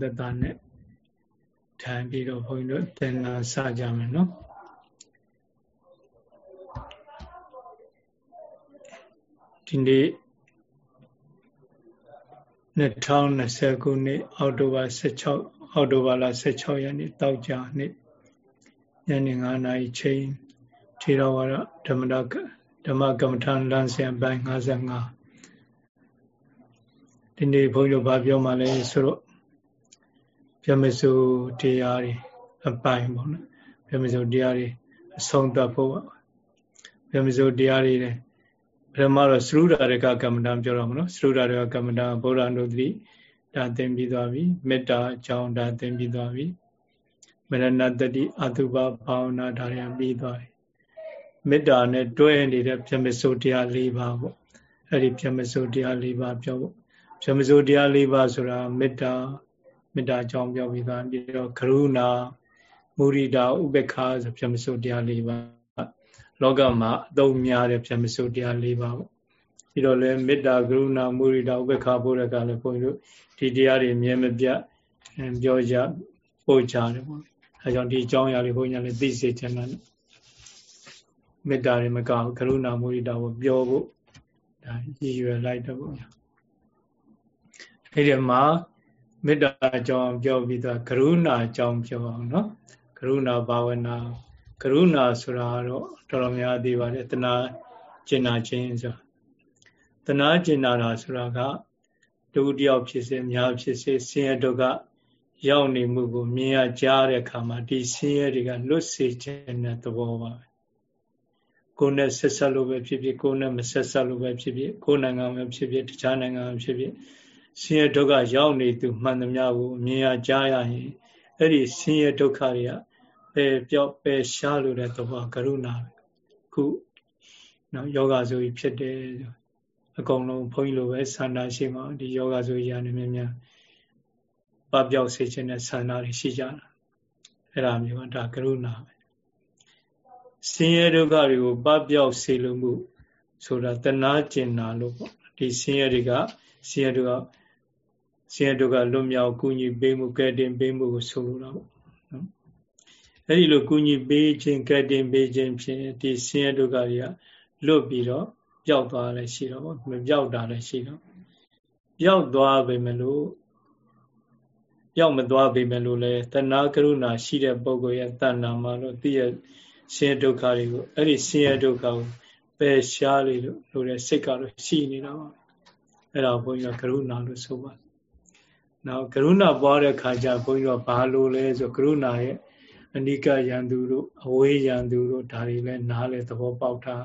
သက်တာနဲ့ထိုင်ပြီးတော့ဘုန်းကြီးတို့သင်္နာစကြမယ်နော်ဒီနေ့2020ခုနှစ်အောက်တိုဘာ16အောက်တိုဘာလ16ရက်နေ့တောက်ကြနေ့ညနေ9နာရီချိန်ထေရဝါဒဓမ္မဒဓမ္မကမ္မထာလမ်းစဉ်ပိုင်း55ဒီနေ့ဘုန်းကြီးတို့ဗာပြောမှလဲဆိုတော့ ပြမစိုးတရားတွေအပိုင်းပေါ့နော်ပြမစိုးတရားတွေအဆုံးသတ်ဖို့ပြမစိုးတရားတွေလည်းပထမတော့သရုဒ္ဓရကကမ္မဋ္ဌာန်းပြောတော့မနော်သရုဒ္ဓရကကမ္မဋ္ဌာန်းဗုဒ္ဓနုတိဒါသင်ပြီးသွားပြီမေတ္တာအကြောင်းဒါသင်ပြီးသွားပြီမရဏတတိအတုပဘာဝနာဒါတွေပြီးသွားပြီမေတ္တာနဲ့တွဲနေတဲ့ပြမစိုးတရား၄ပါးပေါ့အဲ့ဒီပြမစိုးတရား၄ပါးပြောဖို့ပြမစိုးတရား၄ပါးဆိုတာမေတ္တာ မေတ္တာအကြောင်းပြောပြီးသားပြီးတော့ကရုဏာမုရိဒာဥပေက္ခဆိုပြမစိုးတရား၄ပါးလောကမှာအသုံးများတဲ့ပြမစိုးတရား၄ပါးပေါ့ဒီတော့လဲမေတ္တာကရုဏာမုရိဒာဥပေက္ခဘုရားကလည်းဘုန်းကြီးတို့ဒီတရားတွေမြဲမပြတ်ပြောကြပို့ကြတယ်ပေါ့အဲကြောင့်ဒီအကြောင်းအရာလေးဘုန်းကြီးလည်းသိစေချင်တယ်မေတ္တာတွေမကဘူးကရုဏာမုရိဒာကိုပြောဖို့ဒါရည်ရွယ်လိုက်တော့ပေါ့အဲ့ဒီမှာ မေတ္တာအကြောင်းပြောပြီးတော့ကရုဏာအကြောင်းပြောအောင်နော်ကရုဏာဘာဝနာကရုဏာဆိုတာတော့တော်တော်များသိပါတယ်တနာကျင်နာခြင်းဆိုတနာကျင်နာတာဆိုတာကဒုတိယဖြစ်စေများဖြစ်စေဆင်းရဲဒုက္ခရောက်နေမှုကိုမြင်ရကြားတဲ့အခါမှာဒီဆင်းရဲတွေကလွတ်စေခြင်းတဲ့သဘောပါပဲကိုယ်နဲ့ဆက်ဆက်လို့ပဲဖြစ်ဖြစ်ကိုယ်နဲ့မဆက်ဆက်လို့ပဲဖြစ်ဖြစ်ကိုယ်နိုင်ငံပဲဖြစ်ဖြစ်တခြားနိုင်ငံပဲဖြစ်ဖြစ် ဆင်းရဲဒုက္ခရောက်နေသူမှန်သမျှကိုမြင်ရကြားရရင်အဲ့ဒီဆင်းရဲဒုက္ခတွေကပယ်ပြောက်ပယ်ရှားလို့တဲ့သဘောကရုဏာခုနော်ယောဂဆိုပြီးဖြစ်တယ်အကုန်လုံးဘုန်းကြီးလိုပဲဆန္ဒရှိမှဒီယောဂဆိုရနေမြများပပျောက်စေခြင်းနဲ့ဆန္ဒတွေရှိကြတာအဲ့ဒါမျိုးကဒါကရုဏာပဲဆင်းရဲဒုက္ခတွေကိုပပျောက်စေလို့မှုဆိုတာတနာကျင်နာလို့ပေါ့ဒီဆင်းရဲတွေကဆင်းရဲတွေက ဆင်းရဲဒုက္ခလွတ်မြောက်ကုညီပေးမှုကဲတင်ပေးမှုကိုဆိုလိုတာပေါ့နော်အဲ့ဒီလိုကုညီပေးခြင်းကဲတင်ပေးခြင်းဖြင့်ဒီဆင်းရဲဒုက္ခတွေကလွတ်ပြီးတော့ပျောက်သွားလည်းရှိတော့မပျောက်တာလည်းရှိတော့ပျောက်သွားပေမဲ့လို့ပျောက်မသွားပေမဲ့လို့လည်းတဏှာကရုဏာရှိတဲ့ပုဂ္ဂိုလ်ရဲ့တဏ္ဍာမှာတော့သိရဆင်းရဲဒုက္ခတွေကိုအဲ့ဒီဆင်းရဲဒုက္ခကိုပယ်ရှားလေလို့လို့တဲ့စိတ်ကတော့ရှိနေတာပါအဲ့ဒါဘုန်းကြီးကကရုဏာလို့ဆိုပါတယ် နောက်ကရုဏာပွားတဲ့ခါကျဘုန်းကြီးကဘာလို့လဲဆိုကရုဏာရဲ့အနိကယံသူတို့အဝေးယံသူတို့ဒါတွေလည်းနားလေသဘောပေါက်တာ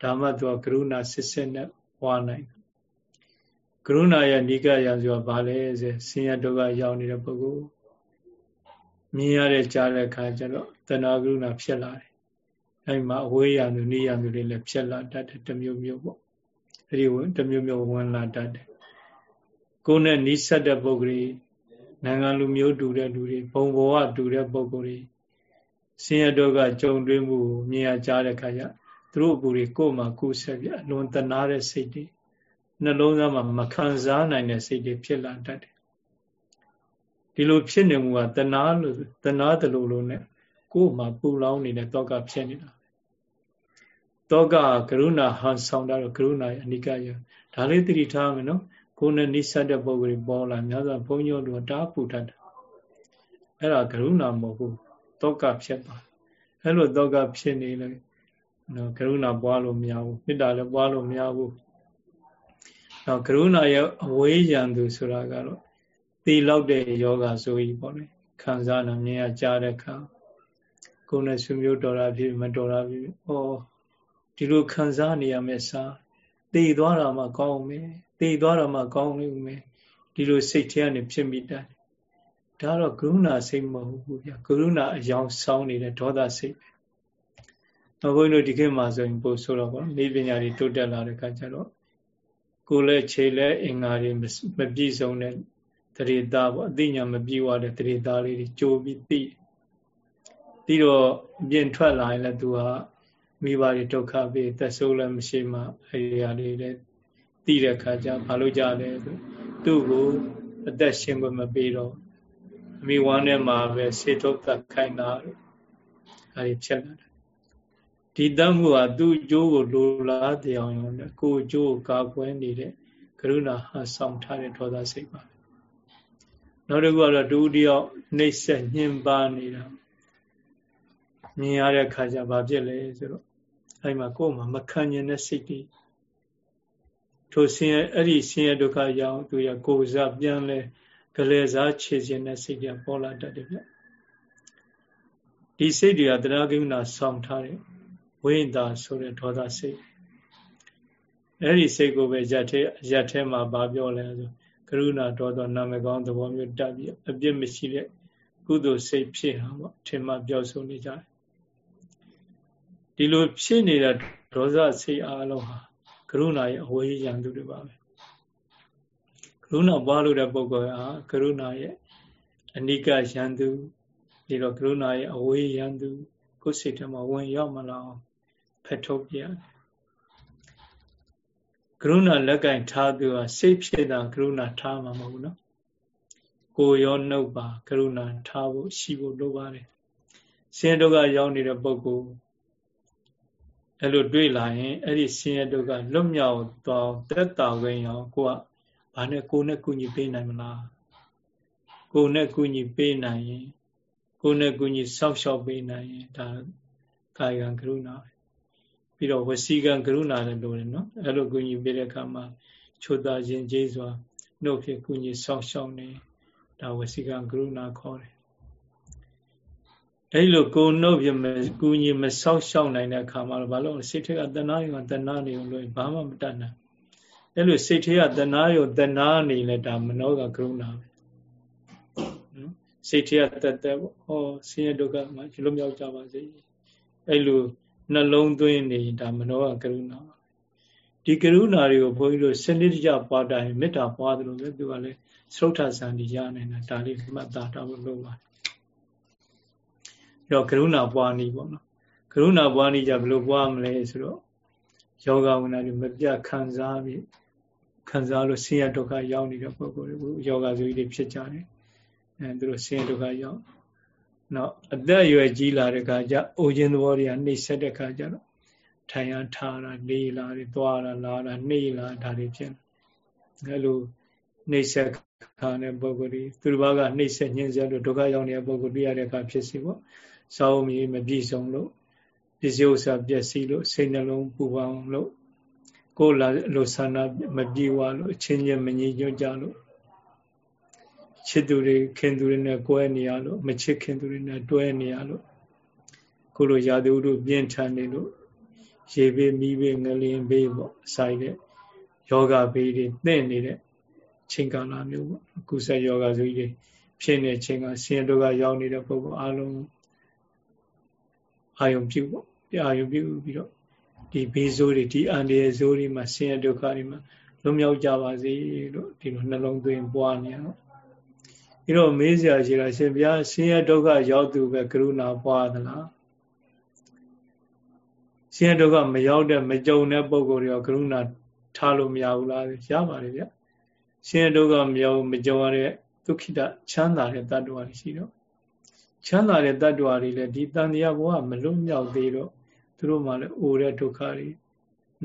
ဒါမှသူကကရုဏာစစ်စစ်နဲ့ပွားနိုင်ကရုဏာရဲ့နိကယံဆိုတာဘာလဲဆိုဆင်းရဲဒုက္ခရောက်နေတဲ့ပုဂ္ဂိုလ်မြင်ရတဲ့ကြားတဲ့ခါကျတော့တဏှာကရုဏာဖြစ်လာတယ်အဲဒီမှာအဝေးယံသူနိယံသူတွေလည်းဖြစ်လာတတ်တယ်တစ်မျိုးမျိုးပေါ့အဲဒီတစ်မျိုးမျိုးဝင်လာတတ်တယ် ကိုယ်နဲ့နီးစပ်တဲ့ပုဂ္ဂိုလ်နိုင်ငံလူမျိုးတူတဲ့လူတွေဘုံဘဝတူတဲ့ပုဂ္ဂိုလ်တွေဆင်းရဲဒုက္ခကြုံတွေ့မှုမြင်ရကြားတဲ့ခါကျသူတို့အပူတွေကိုယ်မှာကိုယ်ဆက်ပြအလွန်တနာတဲ့စိတ်တွေနှလုံးသားမှာမခံစားနိုင်တဲ့စိတ်တွေဖြစ်လာတတ်တယ်ဒီလိုဖြစ်နေမှုကတနာလို့တနာတလူလိုနဲ့ကိုယ်မှာပူလောင်နေတဲ့တောကဖြစ်နေတာတောကကရုဏာဟန်ဆောင်တာတော့ကရုဏာရဲ့အနိကယဒါလေးသတိထားမယ်နော် ကိုယ်နဲ့နိစ္စတဲ့ပုံတွေပေါ်လာများစွာဘုန်းကြီးတို့တားပူတတ်တယ်အဲ့ဒါကရုဏာမဟုတ်ဘူးတောကဖြစ်ပါအဲ့လိုတောကဖြစ်နေလေနော်ကရုဏာပွားလို့မရဘူးမေတ္တာလည်းပွားလို့မရဘူးနော်ကရုဏာရဲ့အဝေးရန်သူဆိုတာကတော့သိလောက်တဲ့ယောဂဆိုကြီးပေါ့လေခံစားနာမြင်ရကြားတဲ့အခါကိုယ်နဲ့ဆွမျိုးတော်တာဖြစ်မတော်တာဖြစ်ဩဒီလိုခံစားနေရမယ်စားသိသွားတာမှကောင်းမယ် သိသွားတာမှကောင်းလိမ့်မယ်ဒီလိုစိတ်ထဲကနေဖြစ်မိတတ်တယ်ဒါတော့ကရုဏာစိတ်မဟုတ်ဘူးဗျာကရုဏာအယောင်ဆောင်းနေတဲ့ဒေါသစိတ်ပဲတော့ဘုန်းကြီးတို့ဒီခေတ်မှာဆိုရင်ပို့ဆိုတော့ဗောနေပညာတွေတိုးတက်လာတဲ့အခါကျတော့ကိုယ်လည်းခြေလည်းအင်္ဂါတွေမပြည့်စုံတဲ့တရေသားပေါ့အသိဉာဏ်မပြည့်ဝတဲ့တရေသားလေးတွေကြိုးပြီးသိပြီးတော့ပြင်ထွက်လာရင်လည်းသူကမိဘတွေဒုက္ခပေးသက်ဆိုးလည်းမရှိမှအဲဒီဟာလေးလည်း သိတဲ့အခါကျဘာလို့ကြလဲဆိုသူ့ကိုအသက်ရှင်ခွင့်မပေးတော့အမိဝမ်းထဲမှာပဲစေထုတ်သက်ခိုင်းတာအဲဒီဖြစ်လာတယ်ဒီတတ်မှုဟာသူ့အကျိုးကိုလိုလားတရားအောင်နဲ့ကိုယ်အကျိုးကိုကာကွယ်နေတဲ့ကရုဏာဟာဆောင်ထားတဲ့ဒေါသစိတ်ပါနောက်တစ်ခုကတော့ဒုတိယနှိမ့်ဆက်ညှဉ်းပါနေတာမြင်ရတဲ့ခါကျဘာဖြစ်လဲဆိုတော့အဲဒီမှာကိုယ်မှာမခံကျင်တဲ့စိတ်တွေ ထိုဆင်းရဲအဲ့ဒီဆင်းရဲဒုက္ခရောက်သူရကိုယ်စားပြန်လဲကလေးစားခြေစင်တဲ့စိတ်တွေပေါ်လာတတ်တယ်ဗျဒီစိတ်တွေကတရားကိမနာဆောင်ထားတဲ့ဝိညာဆိုတဲ့ဒေါသစိတ်အဲ့ဒီစိတ်ကိုပဲရက်ထဲရက်ထဲမှာဗာပြောလဲဆိုကရုဏာဒေါသနာမကောင်းသဘောမျိုးတက်ပြီးအပြစ်မရှိတဲ့ကုသိုလ်စိတ်ဖြစ်ဟာပေါ့ထင်မှပြောဆိုနေကြတယ်ဒီလိုဖြစ်နေတဲ့ဒေါသစိတ်အားလုံးဟာ ကရုဏာရဲ့အဝေးရန်သူတွေပါပဲကရုဏာပွားလို့တဲ့ပုဂ္ဂိုလ်ဟာကရုဏာရဲ့အနိကရန်သူဒီတော့ကရုဏာရဲ့အဝေးရန်သူကိုယ်စိတ်ထဲမှာဝင်ရောက်မလာအောင်ဖက်ထုတ်ပြကရုဏာလက်ကင်ထားသူဟာစိတ်ဖြစ်တာကရုဏာထားမှာမဟုတ်ဘူးနော်ကိုရောနှုတ်ပါကရုဏာထားဖို့ရှိဖို့လိုပါတယ်ဆင်းရဲဒုက္ခရောက်နေတဲ့ပုဂ္ဂိုလ် အဲ့လိုတွေ့လာရင်အဲ့ဒီဆင်းရဲဒုက္ခလွတ်မြောက်သွားတက်တာဝင်အောင်ကိုကဘာနဲ့ကိုနဲ့ကုညီပေးနိုင်မလားကိုနဲ့ကုညီပေးနိုင်ရင်ကိုနဲ့ကုညီဆောက်ရှောက်ပေးနိုင်ရင်ဒါကာယကံကရုဏာပြီးတော့ဝစီကံကရုဏာလည်းလိုတယ်နော်အဲ့လိုကုညီပေးတဲ့အခါမှာချိုတာရင်ကျေးစွာနှုတ်ဖြစ်ကုညီဆောက်ရှောက်နေဒါဝစီကံကရုဏာခေါ်တယ် အဲ့လိုကိုနှုတ်ပြမကူညီမဆောက်ရှောက်နိုင်တဲ့အခါမှာတော့ဘာလို့စိတ်ထက်ကတဏှာရောတဏှာနေလို့ဘာမှမတတ်နိုင်အဲ့လိုစိတ်ထဲကတဏှာရောတဏှာနေလဲဒါမနောကကရုဏာပဲနော်စိတ်ထဲကတတ်တဲ့ဟောဆင်းရဲဒုက္ခမှာဒီလိုမြောက်ကြပါစေအဲ့လိုနှလုံးသွင်းနေဒါမနောကကရုဏာဒီကရုဏာတွေကိုဘုန်းကြီးတို့စနစ်တကျပွားတိုင်းမေတ္တာပွားသလိုပဲသူကလည်းသုထဆန်ဒီရနိုင်တာဒါလေးမှတ်သားတော့လို့ပါတယ် ရောကရုဏာပွားနည်းပေါ့နော်ကရုဏာပွားနည်းကြဘယ်လိုပွားမလဲဆိုတော့ယောဂဝိနာတွေမပြတ်ခံစားပြီးခံစားလို့ဆင်းရဲဒုက္ခရောက်နေတဲ့ပုဂ္ဂိုလ်တွေယောဂဆိုကြီးတွေဖြစ်ကြတယ်အဲသူတို့ဆင်းရဲဒုက္ခရောက်နောက်အသက်အရွယ်ကြီးလာတဲ့ခါကျအိုခြင်းသဘောတွေကနှိမ့်ဆက်တဲ့ခါကျတော့ထိုင်ရထားတာလေးလာတွေသွားတာလာတာနှိမ့်လာဒါတွေဖြစ်အဲလိုနှိမ့်ဆက်ခါတဲ့ပုဂ္ဂိုလ်တွေသူတစ်ပါးကနှိမ့်ဆက်ညှင်းဆဲလို့ဒုက္ခရောက်နေတဲ့ပုဂ္ဂိုလ်တွေ့ရတဲ့အခါဖြစ်စီပေါ့ စောင်းမီမပြည့်စုံလို့ပစ္စည်းဥစ္စာပျက်စီးလို့စိတ်နှလုံးပူပန်လို့ကိုယ်လာလို့ဆန္ဒမပြေဝလို့အချင်းချင်းမငြိညွတ်ကြလို့ချစ်သူတွေခင်သူတွေနဲ့ကွဲနေရလို့မချစ်ခင်သူတွေနဲ့တွဲနေရလို့ကိုလိုရာသူတို့ပြင်းထန်နေလို့ရေဘေးမီးဘေးငလင်ဘေးပေါ့အဆိုင်တဲ့ယောဂဘေးတွေသင့်နေတဲ့ချိန်ကာလမျိုးပေါ့ကုသယောဂဆိုကြီးတွေဖြစ်နေချိန်ကဆင်းရဲဒုက္ခရောက်နေတဲ့ပုဂ္ဂိုလ်အလုံး အာယုံပြုပေါ့အာယုံပြုပြီးတော့ဒီဘေးဆိုးတွေဒီအန္တရာယ်ဆိုးတွေမှာဆင်းရဲဒုက္ခတွေမှာလွတ်မြောက်ကြပါစေလို့ဒီလိုနှလုံးသွင်းပွားနေရတော့ဒီတော့မေးစရာရှိတာရှင်ဗျာဆင်းရဲဒုက္ခရောက်သူပဲကရုဏာပွားသလားဆင်းရဲဒုက္ခမရောက်တဲ့မကြုံတဲ့ပုံကိုယ်တွေကကရုဏာထားလို့မရဘူးလားရပါတယ်ဗျဆင်းရဲဒုက္ခမရောက်မကြုံရတဲ့ဒုက္ခိတချမ်းသာတဲ့တ attva တွေရှိတော့ ချမ်းသာတဲ့တ attva တွေလည်းဒီတန်တရားဘဝမလွတ်မြောက်သေးတော့သူတို့မှလည်းအိုတဲ့ဒုက္ခတွေ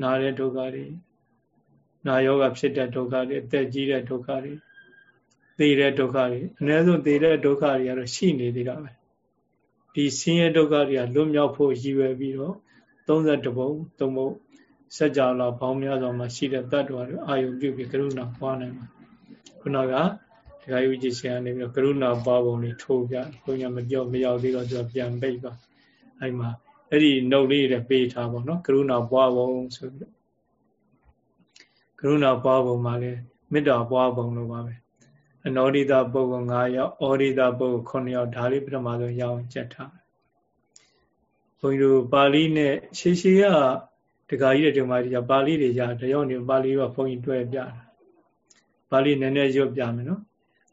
နာတဲ့ဒုက္ခတွေနာယောဂဖြစ်တဲ့ဒုက္ခတွေအသက်ကြီးတဲ့ဒုက္ခတွေသေတဲ့ဒုက္ခတွေအ ਨੇ ဆုံးသေတဲ့ဒုက္ခတွေကတော့ရှိနေသေးတာပဲဒီဆင်းရဲဒုက္ခတွေကလွတ်မြောက်ဖို့ရည်ရွယ်ပြီးတော့32ဘုံသုံးဘုံစัจ java လာဘောင်းများစွာမှာရှိတဲ့တ attva တွေအာယုပြုပြီးကရုဏာပွားနိုင်မှာခုနက ဒကာယုကြီးဆရာနေပြီးကရုဏာပွားပုံလေးထိုးပြဘုညာမပြောမရောက်သေးတော့သူကပြန်ပိတ်ပါအဲ့မှာအဲ့ဒီနှုတ်လေးတွေပေးထားပါတော့ကရုဏာပွားပုံဆိုပြီးကရုဏာပွားပုံမှာလည်းမေတ္တာပွားပုံလိုပါပဲအနောဒိတပုဂ္ဂိုလ်9ယောက်ဩဒိတပုဂ္ဂိုလ်9ယောက်ဒါလေးပထမဆုံးရအောင်ကြက်ထားဘုန်းကြီးတို့ပါဠိနဲ့ရှေးရှေးကဒကာကြီးတွေဒီမှာဒီကပါဠိတွေရတယောက်နေပါဠိကဘုန်းကြီးတွဲပြတာပါဠိနည်းနည်းရွတ်ပြမယ်နော်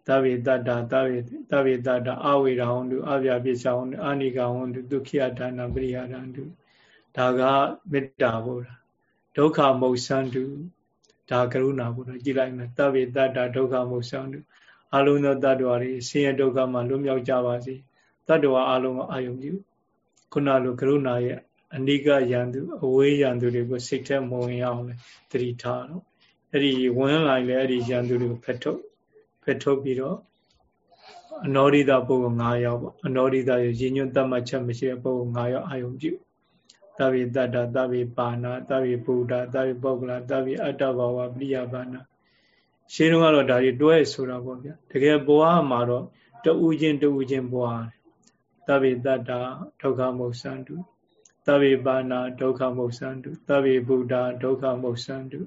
သဗ္ဗေတတ္တာသဗ္ဗေသဗ္ဗေတတ္တာအဝေရာဟောတုအဗျာပိစ္ဆာဟောတုအာနိကဟောတုဒုက္ခိယဒါနပရိယာဒံတုဒါကမေတ္တာဘုရားဒုက္ခမုတ်ဆန္တုဒါကရုဏာဘုရားကြည်လိုက်မယ်သဗ္ဗေတတ္တာဒုက္ခမုတ်ဆန္တုအလုံးသောတ attva တွေဆင်းရဲဒုက္ခမှလွတ်မြောက်ကြပါစေတ attva အလုံးကိုအာယုံပြုခုနလိုကရုဏာရဲ့အနိကယံသူအဝေးယံသူတွေကိုစိတ်ထဲမဝင်ရအောင်လေတတိထားတော့အဲ့ဒီဝင်လာရင်လည်းအဲ့ဒီယံသူတွေကိုဖက်ထုတ် ဖက်ထုတ်ပြီးတော့အနောရိတပုဂ္ဂိုလ်9ယောက်ပေါ့အနောရိတရည်ညွတ်တတ်မှတ်ချက်မရှိတဲ့ပုဂ္ဂိုလ်9ယောက်အာယုံပြုသဗ္ဗေတတ္တသဗ္ဗေပါဏသဗ္ဗေဗုဒ္ဓသဗ္ဗေပုဂ္ဂလသဗ္ဗေအတ္တဘာဝပရိယဘာနာရှင်းတော့ကတော့ဒါတွေတွဲဆိုတာပေါ့ဗျာတကယ်ဘဝမှာတော့တူးချင်းတူးချင်းဘဝသဗ္ဗေတတ္တဒုက္ခမုတ်စံတုသဗ္ဗေပါဏဒုက္ခမုတ်စံတုသဗ္ဗေဗုဒ္ဓဒုက္ခမုတ်စံတု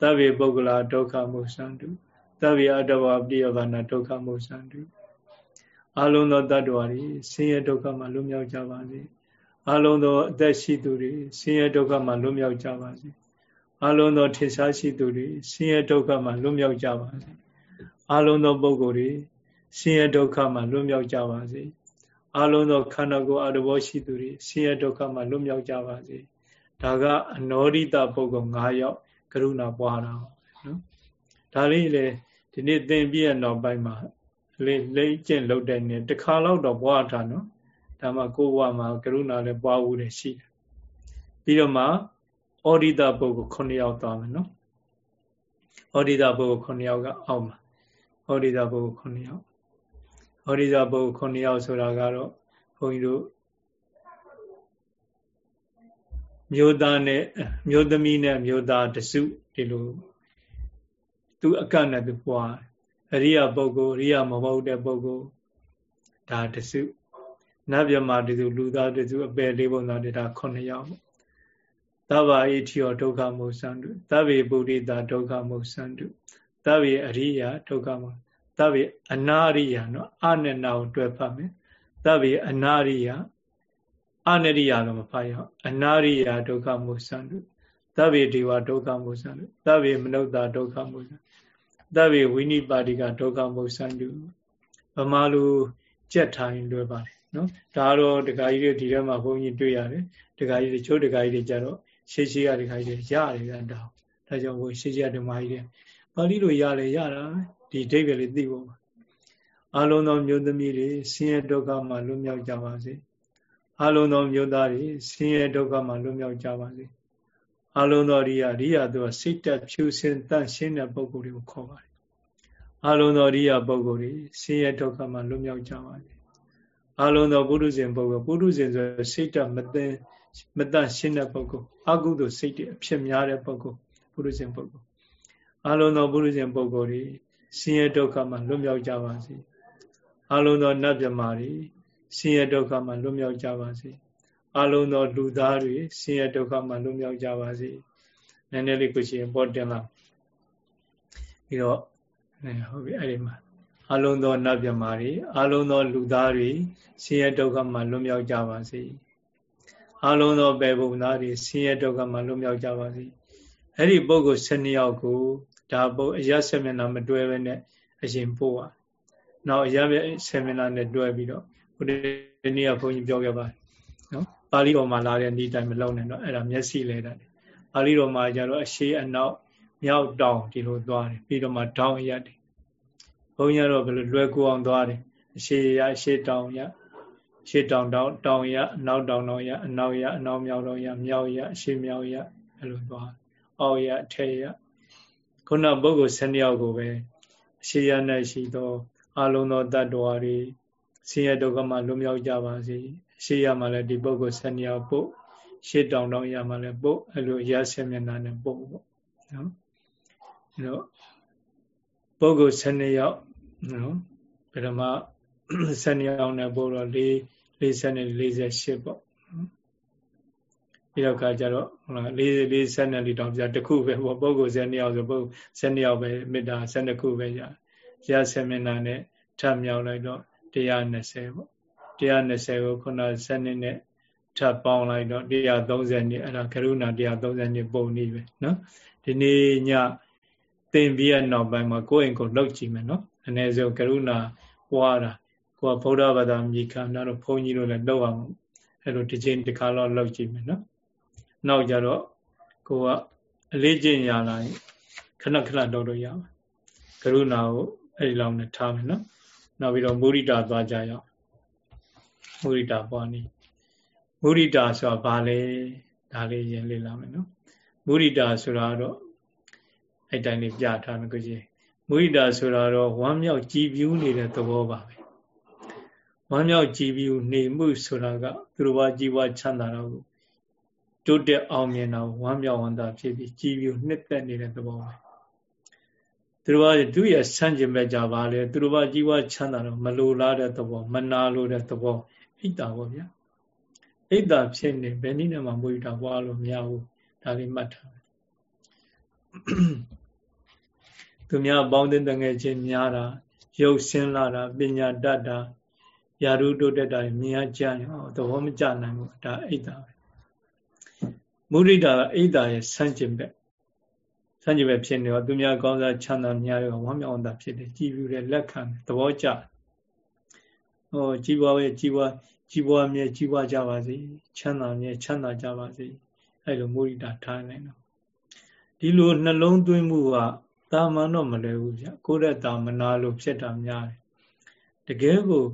သဗ္ဗေပုဂ္ဂလဒုက္ခမုတ်စံတု သဗ္ဗေအတ္တဘာပရိယဘာနာဒုက္ခမုတ်စံတုအလုံးသောတ attva တွေဆင်းရဲဒုက္ခမှလွတ်မြောက်ကြပါစေအလုံးသောအသက်ရှိသူတွေဆင်းရဲဒုက္ခမှလွတ်မြောက်ကြပါစေအလုံးသောထေရှားရှိသူတွေဆင်းရဲဒုက္ခမှလွတ်မြောက်ကြပါစေအလုံးသောပုဂ္ဂိုလ်တွေဆင်းရဲဒုက္ခမှလွတ်မြောက်ကြပါစေအလုံးသောခန္ဓာကိုယ်အတဘောရှိသူတွေဆင်းရဲဒုက္ခမှလွတ်မြောက်ကြပါစေဒါကအနောရိတပုဂ္ဂိုလ်၅ယောက် ကရုဏာပွားတာနော် ဒါလေးလေဒီနေ့သင်ပြည့်နောက်ပိုင်းမှာလေလိမ့်ကျင့်လုပ်တဲ့နေတခါတော့တော့ပွားထားနော်ဒါမှကိုယ်ဘဝမှာကရုဏာလည်းပွားဦးတယ်ရှိတယ်ပြီးတော့မှဩဒိတပုဂ္ဂိုလ်9ယောက်သွားမယ်နော်ဩဒိတပုဂ္ဂိုလ်9ယောက်ကအောက်မှာဩဒိတပုဂ္ဂိုလ်9ယောက်ဩဒိတပုဂ္ဂိုလ်9ယောက်ဆိုတာကတော့ဘုန်းကြီးတို့မျိုးသားနဲ့မျိုးသမီးနဲ့မျိုးသားတစုဒီလို သူအကန့်နဲ့သူပွားအရိယပုဂ္ဂိုလ်အရိယမဟုတ်တဲ့ပုဂ္ဂိုလ်ဒါတစုနတ်မြမတစုလူသားတစုအပယ်လေးပုံသားတာ9ယောက်သဗ္ဗဣတိယောဒုက္ခမုသံတုသဗ္ဗေပုရိတာဒုက္ခမုသံတုသဗ္ဗေအရိယဒုက္ခမုသဗ္ဗေအနာရိယနော်အနဲ့နာကိုတွဲဖတ်မယ်သဗ္ဗေအနာရိယအနရိယတော့မဖတ်ရအောင်အနာရိယဒုက္ခမုသံတုသဗ္ဗေဒေဝဒုက္ခမုသံတုသဗ္ဗေမနုဿဒုက္ခမုသံ သဗ္ဗေဝိနိပါတိကဒုက္ခမုသံတုဗမာလူကြက်ထိုင်လွယ်ပါတယ်နော်ဒါတော့ဒကာကြီးတွေဒီထဲမှာဘုန်းကြီးတွေ့ရတယ်ဒကာကြီးတွေချိုးဒကာကြီးတွေကြတော့ရှေးရှေးရဒကာကြီးတွေရတယ်ဗျာတောင်းဒါကြောင့်ဘုန်းရှေးရှေးရဓမ္မကြီးတွေပါဠိလိုရလေရတာဒီအဓိပ္ပာယ်လေးသိဖို့ပါအလုံးသောမျိုးသမီးတွေဆင်းရဲဒုက္ခမှလွတ်မြောက်ကြပါစေအလုံးသောမျိုးသားတွေဆင်းရဲဒုက္ခမှလွတ်မြောက်ကြပါစေ အလုံးသောရိယရိယသူကစိတ်တက်ဖြူစင်တန့်ရှင်းတဲ့ပုဂ္ဂိုလ်တွေကိုခေါ်ပါတယ်အလုံးသောရိယပုဂ္ဂိုလ်တွေဆင်းရဲဒုက္ခမှလွတ်မြောက်ကြပါစေအလုံးသောပုရုဇဉ်ပုဂ္ဂိုလ်ပုရုဇဉ်ဆိုစိတ်တမသိမတန့်ရှင်းတဲ့ပုဂ္ဂိုလ်အကုသိုလ်စိတ်တွေအဖြစ်များတဲ့ပုဂ္ဂိုလ်ပုရုဇဉ်ပုဂ္ဂိုလ်အလုံးသောပုရုဇဉ်ပုဂ္ဂိုလ်တွေဆင်းရဲဒုက္ခမှလွတ်မြောက်ကြပါစေအလုံးသောနတ်မြမာတွေဆင်းရဲဒုက္ခမှလွတ်မြောက်ကြပါစေ အလုံးသောလူသားတွေဆင်းရဲဒုက္ခမှလွတ်မြောက်ကြပါစေနည်းနည်းလေးကိုရှင်ပေါ်တင်လာပြီးတော့ဟုတ်ပြီအဲ့ဒီမှာအလုံးသောနတ်မြမာတွေအလုံးသောလူသားတွေဆင်းရဲဒုက္ခမှလွတ်မြောက်ကြပါစေအလုံးသောပေပုံသားတွေဆင်းရဲဒုက္ခမှလွတ်မြောက်ကြပါစေအဲ့ဒီပုဂ္ဂိုလ်12ယောက်ကိုဒါပုအရဆက်မျက်နှာမတွဲဘဲနဲ့အရင်ပို့ပါနောက်အရဆက်မျက်နှာနဲ့တွဲပြီးတော့ဘုရားနေ့ကဘုန်းကြီးပြောခဲ့ပါတယ်နော် ပါဠိတော်မှာလာတဲ့ဤတိုင်းမလုံးနဲ့တော့အဲ့ဒါမျက်စိလဲတယ်ပါဠိတော်မှာကျတော့အရှိအနောက်မြောက်တောင်ဒီလိုသွားတယ်ပြီးတော့မှတောင်ရက်တယ်ဘုန်းကြီးကတော့ဘယ်လိုလွယ်ကူအောင်သွားတယ်အရှိရအရှိတောင်ရရှေ့တောင်တောင်တောင်ရအနောက်တောင်တောင်ရအနောက်ရအနောက်မြောက်တောင်ရမြောက်ရအရှေ့မြောက်ရအဲ့လိုသွားအောက်ရအထက်ရခုနပုဂ္ဂိုလ်၁၂ယောက်ကိုပဲအရှေ့ရ၌ရှိသောအလုံးသောတ attva တွေဆင်းရဲဒုက္ခမှလွတ်မြောက်ကြပါစေ ရှေ့ရမှာလည်းဒီပုဂ္ဂိုလ်၁၂ယောက်ပို့ရှေ့တောင်တောင်ရမှာလည်းပို့အဲ့လိုရဆက်မျက်နှာနဲ့ပို့ပေါ့နော်အဲ့တော့ပုဂ္ဂိုလ်12ယောက်နော်ပထမ12ယောက်နဲ့ပို့တော့4 40နဲ့48ပေါ့ပြီးတော့ကကြတော့ဟုတ်လား40 40နဲ့လီတောင်ပြတခုပဲပေါ့ပုဂ္ဂိုလ်12ယောက်ဆိုပုဂ္ဂိုလ်12ယောက်ပဲမေတ္တာ12ခုပဲရရ7မျက်နှာနဲ့ထပ်မြောက်လိုက်တော့120ပေါ့ 120ကိုခုန7နှစ်နဲ့ထပ်ပေါင်းလိုက်တော့130နှစ်အဲ့ဒါကရုဏာ130နှစ်ပုံနည်းပဲနော်ဒီနေ့ညသင်ပြီးရနောက်ပိုင်းမှာကိုယ့်အိမ်ကိုလှုပ်ကြည့်မယ်နော်အနည်းဆုံးကရုဏာပွားတာကိုကဗုဒ္ဓဘာသာမြေခံတာတော့ဘုန်းကြီးတို့လည်းလှုပ်အောင်အဲ့လိုတစ်ချိန်တစ်ခါတော့လှုပ်ကြည့်မယ်နော်နောက်ကြတော့ကိုကအလေးကျင့်ရလာရင်ခဏခဏတော့တော့ရအောင်ကရုဏာကိုအဲ့ဒီလောက်နဲ့ထားမယ်နော်နောက်ပြီးတော့မုရိတာသွားကြရအောင် မုရိတာပွားနည်းမုရိတာဆိုတာဘာလဲဒါလေးရင်လေ့လာမယ်နော်မုရိတာဆိုတာတော့အဲ့တိုင်းလေးပြထားမယ်ကိုကြီးမုရိတာဆိုတာတော့ဝမ်းမြောက်ကြည်ပြူးနေတဲ့သဘောပါပဲဝမ်းမြောက်ကြည်ပြူးနေမှုဆိုတာကသူတော်ဘာជីវချမ်းသာတော့တိုးတက်အောင်မြင်တော့ဝမ်းမြောက်ဝမ်းသာဖြစ်ပြီးကြည်ပြူးနှစ်သက်နေတဲ့သဘောပဲသူတော်ဘာသူရဲ့ဆန့်ကျင်ဘက်ကြပါလေသူတော်ဘာជីវချမ်းသာတော့မလိုလားတဲ့သဘောမနာလိုတဲ့သဘော အိတ်တာပေါ့ဗျာအိတ်တာဖြစ်နေဘယ်နည်းနဲ့မှမွေးတာပွားလို့မရဘူးဒါလေးမှတ်ထားသူများပေါင်းတဲ့တငယ်ချင်းများတာရုပ်ဆင်းလာတာပညာတတ်တာယာရုတိုးတက်တာမြင်ရကြရင်ဟောသဘောမကျနိုင်ဘူးဒါအိတ်တာပဲမုရိဒာအိတ်တာရဲ့ဆန့်ကျင်ဘက်ဆန့်ကျင်ဘက်ဖြစ်နေတော့သူများကောင်းစားချမ်းသာများရောဝမ်းမြောက်တာဖြစ်တယ်ကြည်ပြူတဲ့လက်ခံသဘောကျဟောကြည်ပွားရဲ့ကြည်ပွား ကြည်ပွားမြဲကြည်ပွားကြပါစေချမ်းသာမြဲချမ်းသာကြပါစေအဲ့လိုမုရိဒာထားနိုင်တော့ဒီလိုနှလုံးသွင်းမှုကတာမန်တော့မလဲဘူးဗျကိုယ့်ရဲ့တာမနာလို့ဖြစ်တာများတယ်တကယ်ကို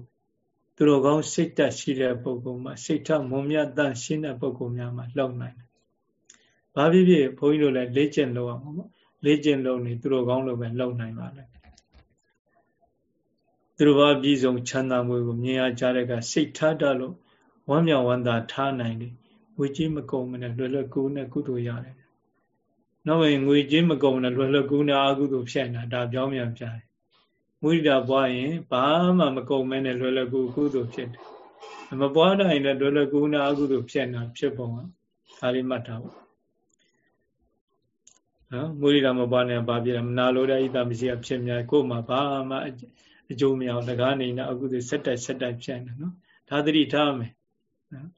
သူတော်ကောင်းစိတ်တက်ရှိတဲ့ပုဂ္ဂိုလ်မှာစိတ်ထမုံမြတ်တန့်ရှင်းတဲ့ပုဂ္ဂိုလ်များမှာလောက်နိုင်တယ်။ဘာဖြစ်ဖြစ်ဘုန်းကြီးတို့လည်းလေ့ကျင့်လို့အောင်ပေါ့။လေ့ကျင့်လို့နေသူတော်ကောင်းလို့ပဲလောက်နိုင်ပါလေ။ သူတော်ဘာပြည်စုံချမ်းသာမှုကိုမြင်ရကြတဲ့ကစိတ်ထားတတ်လို့ဝမ်းမြောက်ဝမ်းသာထားနိုင်တယ်။ဝေကြီးမကုန်မနဲ့လွယ်လွယ်ကူနဲ့ကုသိုလ်ရတယ်။နောက်ဝင်ငွေကြေးမကုန်နဲ့လွယ်လွယ်ကူနဲ့အကုသိုလ်ဖြစ်နေတာဒါပြောင်းပြန်ပြန်မုဒိတာပွားရင်ဘာမှမကုန်မဲနဲ့လွယ်လွယ်ကူကုသိုလ်ဖြစ်တယ်မပွားတိုင်းလည်းလွယ်လွယ်ကူနာအကုသိုလ်ဖြစ်နေတာဖြစ်ပုံကဒါလေးမှတ်ထားပါနော်မုဒိတာမပွားနဲ့ဘာဖြစ်လဲမနာလိုတဲ့ဣဒ္ဓမရှိအဖြစ်များကိုယ်မှာဘာမှ အကျိုးမရအောင်တကားနေနဲ့အကုသိုလ်ဆက်တိုက်ဆက်တိုက်ဖြစ်နေနော်ဒါသတိထားမယ်နော်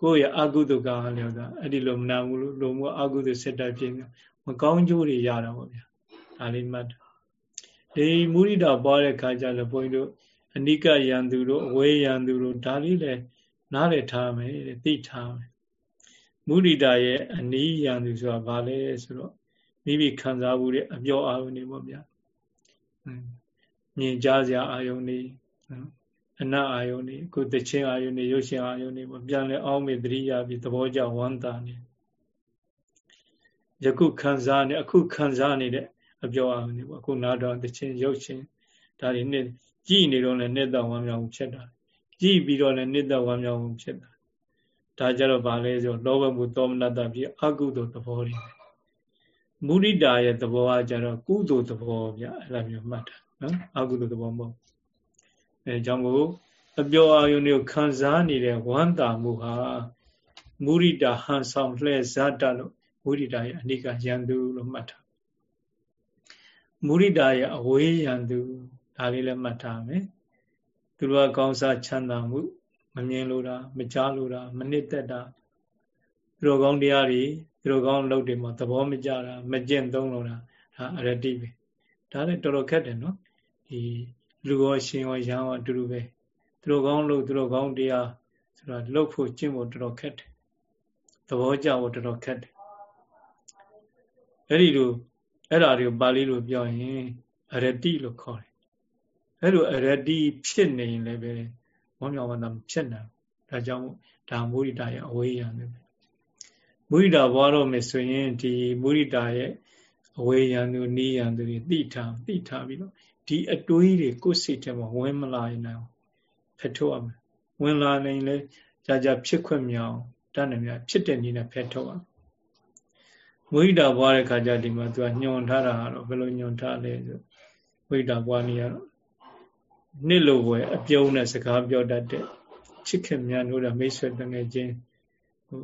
ကိုယ့်ရဲ့အကုသိုလ်ကလည်းဒါအဲ့ဒီလိုမနာဘူးလို့လိုမျိုးအကုသိုလ်ဆက်တိုက်ဖြစ်နေမကောင်းကျိုးတွေရတာပေါ့ဗျာဒါလေးမှတ်ဒီမုရိဒပွားတဲ့ခါကျလည်းဘုန်းကြီးတို့အနိကယံသူတို့အဝေးယံသူတို့ဒါလေးလည်းနားလည်ထားမယ်သိထားမယ်မုရိဒရဲ့အနိယံသူဆိုတာဘာလဲဆိုတော့မိမိခံစားမှုရဲ့အပြောအာရုံတွေပေါ့ဗျာ မြင်ကြားစရာအာရုံတွေအနတ်အာယုန်တွေအခုတချင်းအာယုန်တွေရုပ်ရှင်အာယုန်တွေပေါ့ပြန်လဲအောင်းမေတရိယာပြီးသဘောကျဝမ်းသာနေယခုခံစားနေအခုခံစားနေတဲ့အပြောအောင်နေပေါ့အခုနားတော်တခြင်းရုပ်ရှင်ဒါတွေနှစ်ကြည်နေတော့လည်းနှစ်သက်ဝမ်းမြောက်မှုဖြစ်တာကြည်ပြီးတော့လည်းနှစ်သက်ဝမ်းမြောက်မှုဖြစ်တာဒါကြတော့ဗာလဲဆိုလောဘမှုသောမနတပြီးအကုသိုလ်သဘောတွေမုရိတာရဲ့သဘောကကြတော့ကုသိုလ်သဘောဗျအဲ့လိုမျိုးမှတ်တာ နော်အကုသိုလ်သဘောမဟုတ်အဲကြောင့်ကိုအပြောအာယုန်တွေကိုခံစားနေတဲ့ဝမ်းသာမှုဟာမုရိတာဟန်ဆောင်လှည့်ဇာတလို့မုရိတာရဲ့အနိကယံသူလို့မှတ်တာမုရိဒာရဲ့အဝေးရန်သူဒါလေးလည်းမှတ်ထားမယ်သူတို့ကကောင်းစားချမ်းသာမှု မမြင်လို့တာမကြားလို့တာမနစ်သက်တာသူတို့ကောင်းတရားတွေသူတို့ကောင်းလုပ်တွေမှာသဘောမကျတာမကျင့်သုံးလို့တာဒါအရတိပဲဒါလည်းတော်တော်ခက်တယ်နော် ဒီလူရောရှင်ရောရန်ရောအတူတူပဲသူတို့ကောင်းလို့သူတို့ကောင်းတရားဆိုတာလှုပ်ဖို့ကျင့်ဖို့တော်တော်ခက်တယ်သဘောကျဖို့တော်တော်ခက်တယ်အဲ့ဒီလိုအဲ့ဒါတွေကိုပါဠိလိုပြောရင်အရတိလို့ခေါ်တယ်အဲ့လိုအရတိဖြစ်နေရင်လည်းပဲဝမ်းမြောက်ဝမ်းသာဖြစ်နိုင်ဒါကြောင့်ဒါမုရိဒာရဲ့အဝေးရံပဲမုရိဒာဘွားတော့မယ်ဆိုရင်ဒီမုရိဒာရဲ့အဝေးရံသူနီးရံသူတွေသိထားသိထားပြီးတော့ ဒီအတွေးတွေကိုယ်စိတ်ထဲမှာဝင်မလာရင်တော့ဖက်ထုတ်ရမယ်ဝင်လာနိုင်လဲကြာကြာဖြစ်ခွင့်မြောင်တတ်နေမြဖြစ်တဲ့နည်းနဲ့ဖက်ထုတ်ရမယ်ဝိဒာပွားတဲ့ခါကျဒီမှာသူကညွန်ထားတာကတော့ဘယ်လိုညွန်ထားလဲဆိုဝိဒာပွားနေရတော့နှစ်လိုပဲအပြုံးနဲ့စကားပြောတတ်တဲ့ချစ်ခင်များတို့မိတ်ဆွေတငယ်ချင်းဟို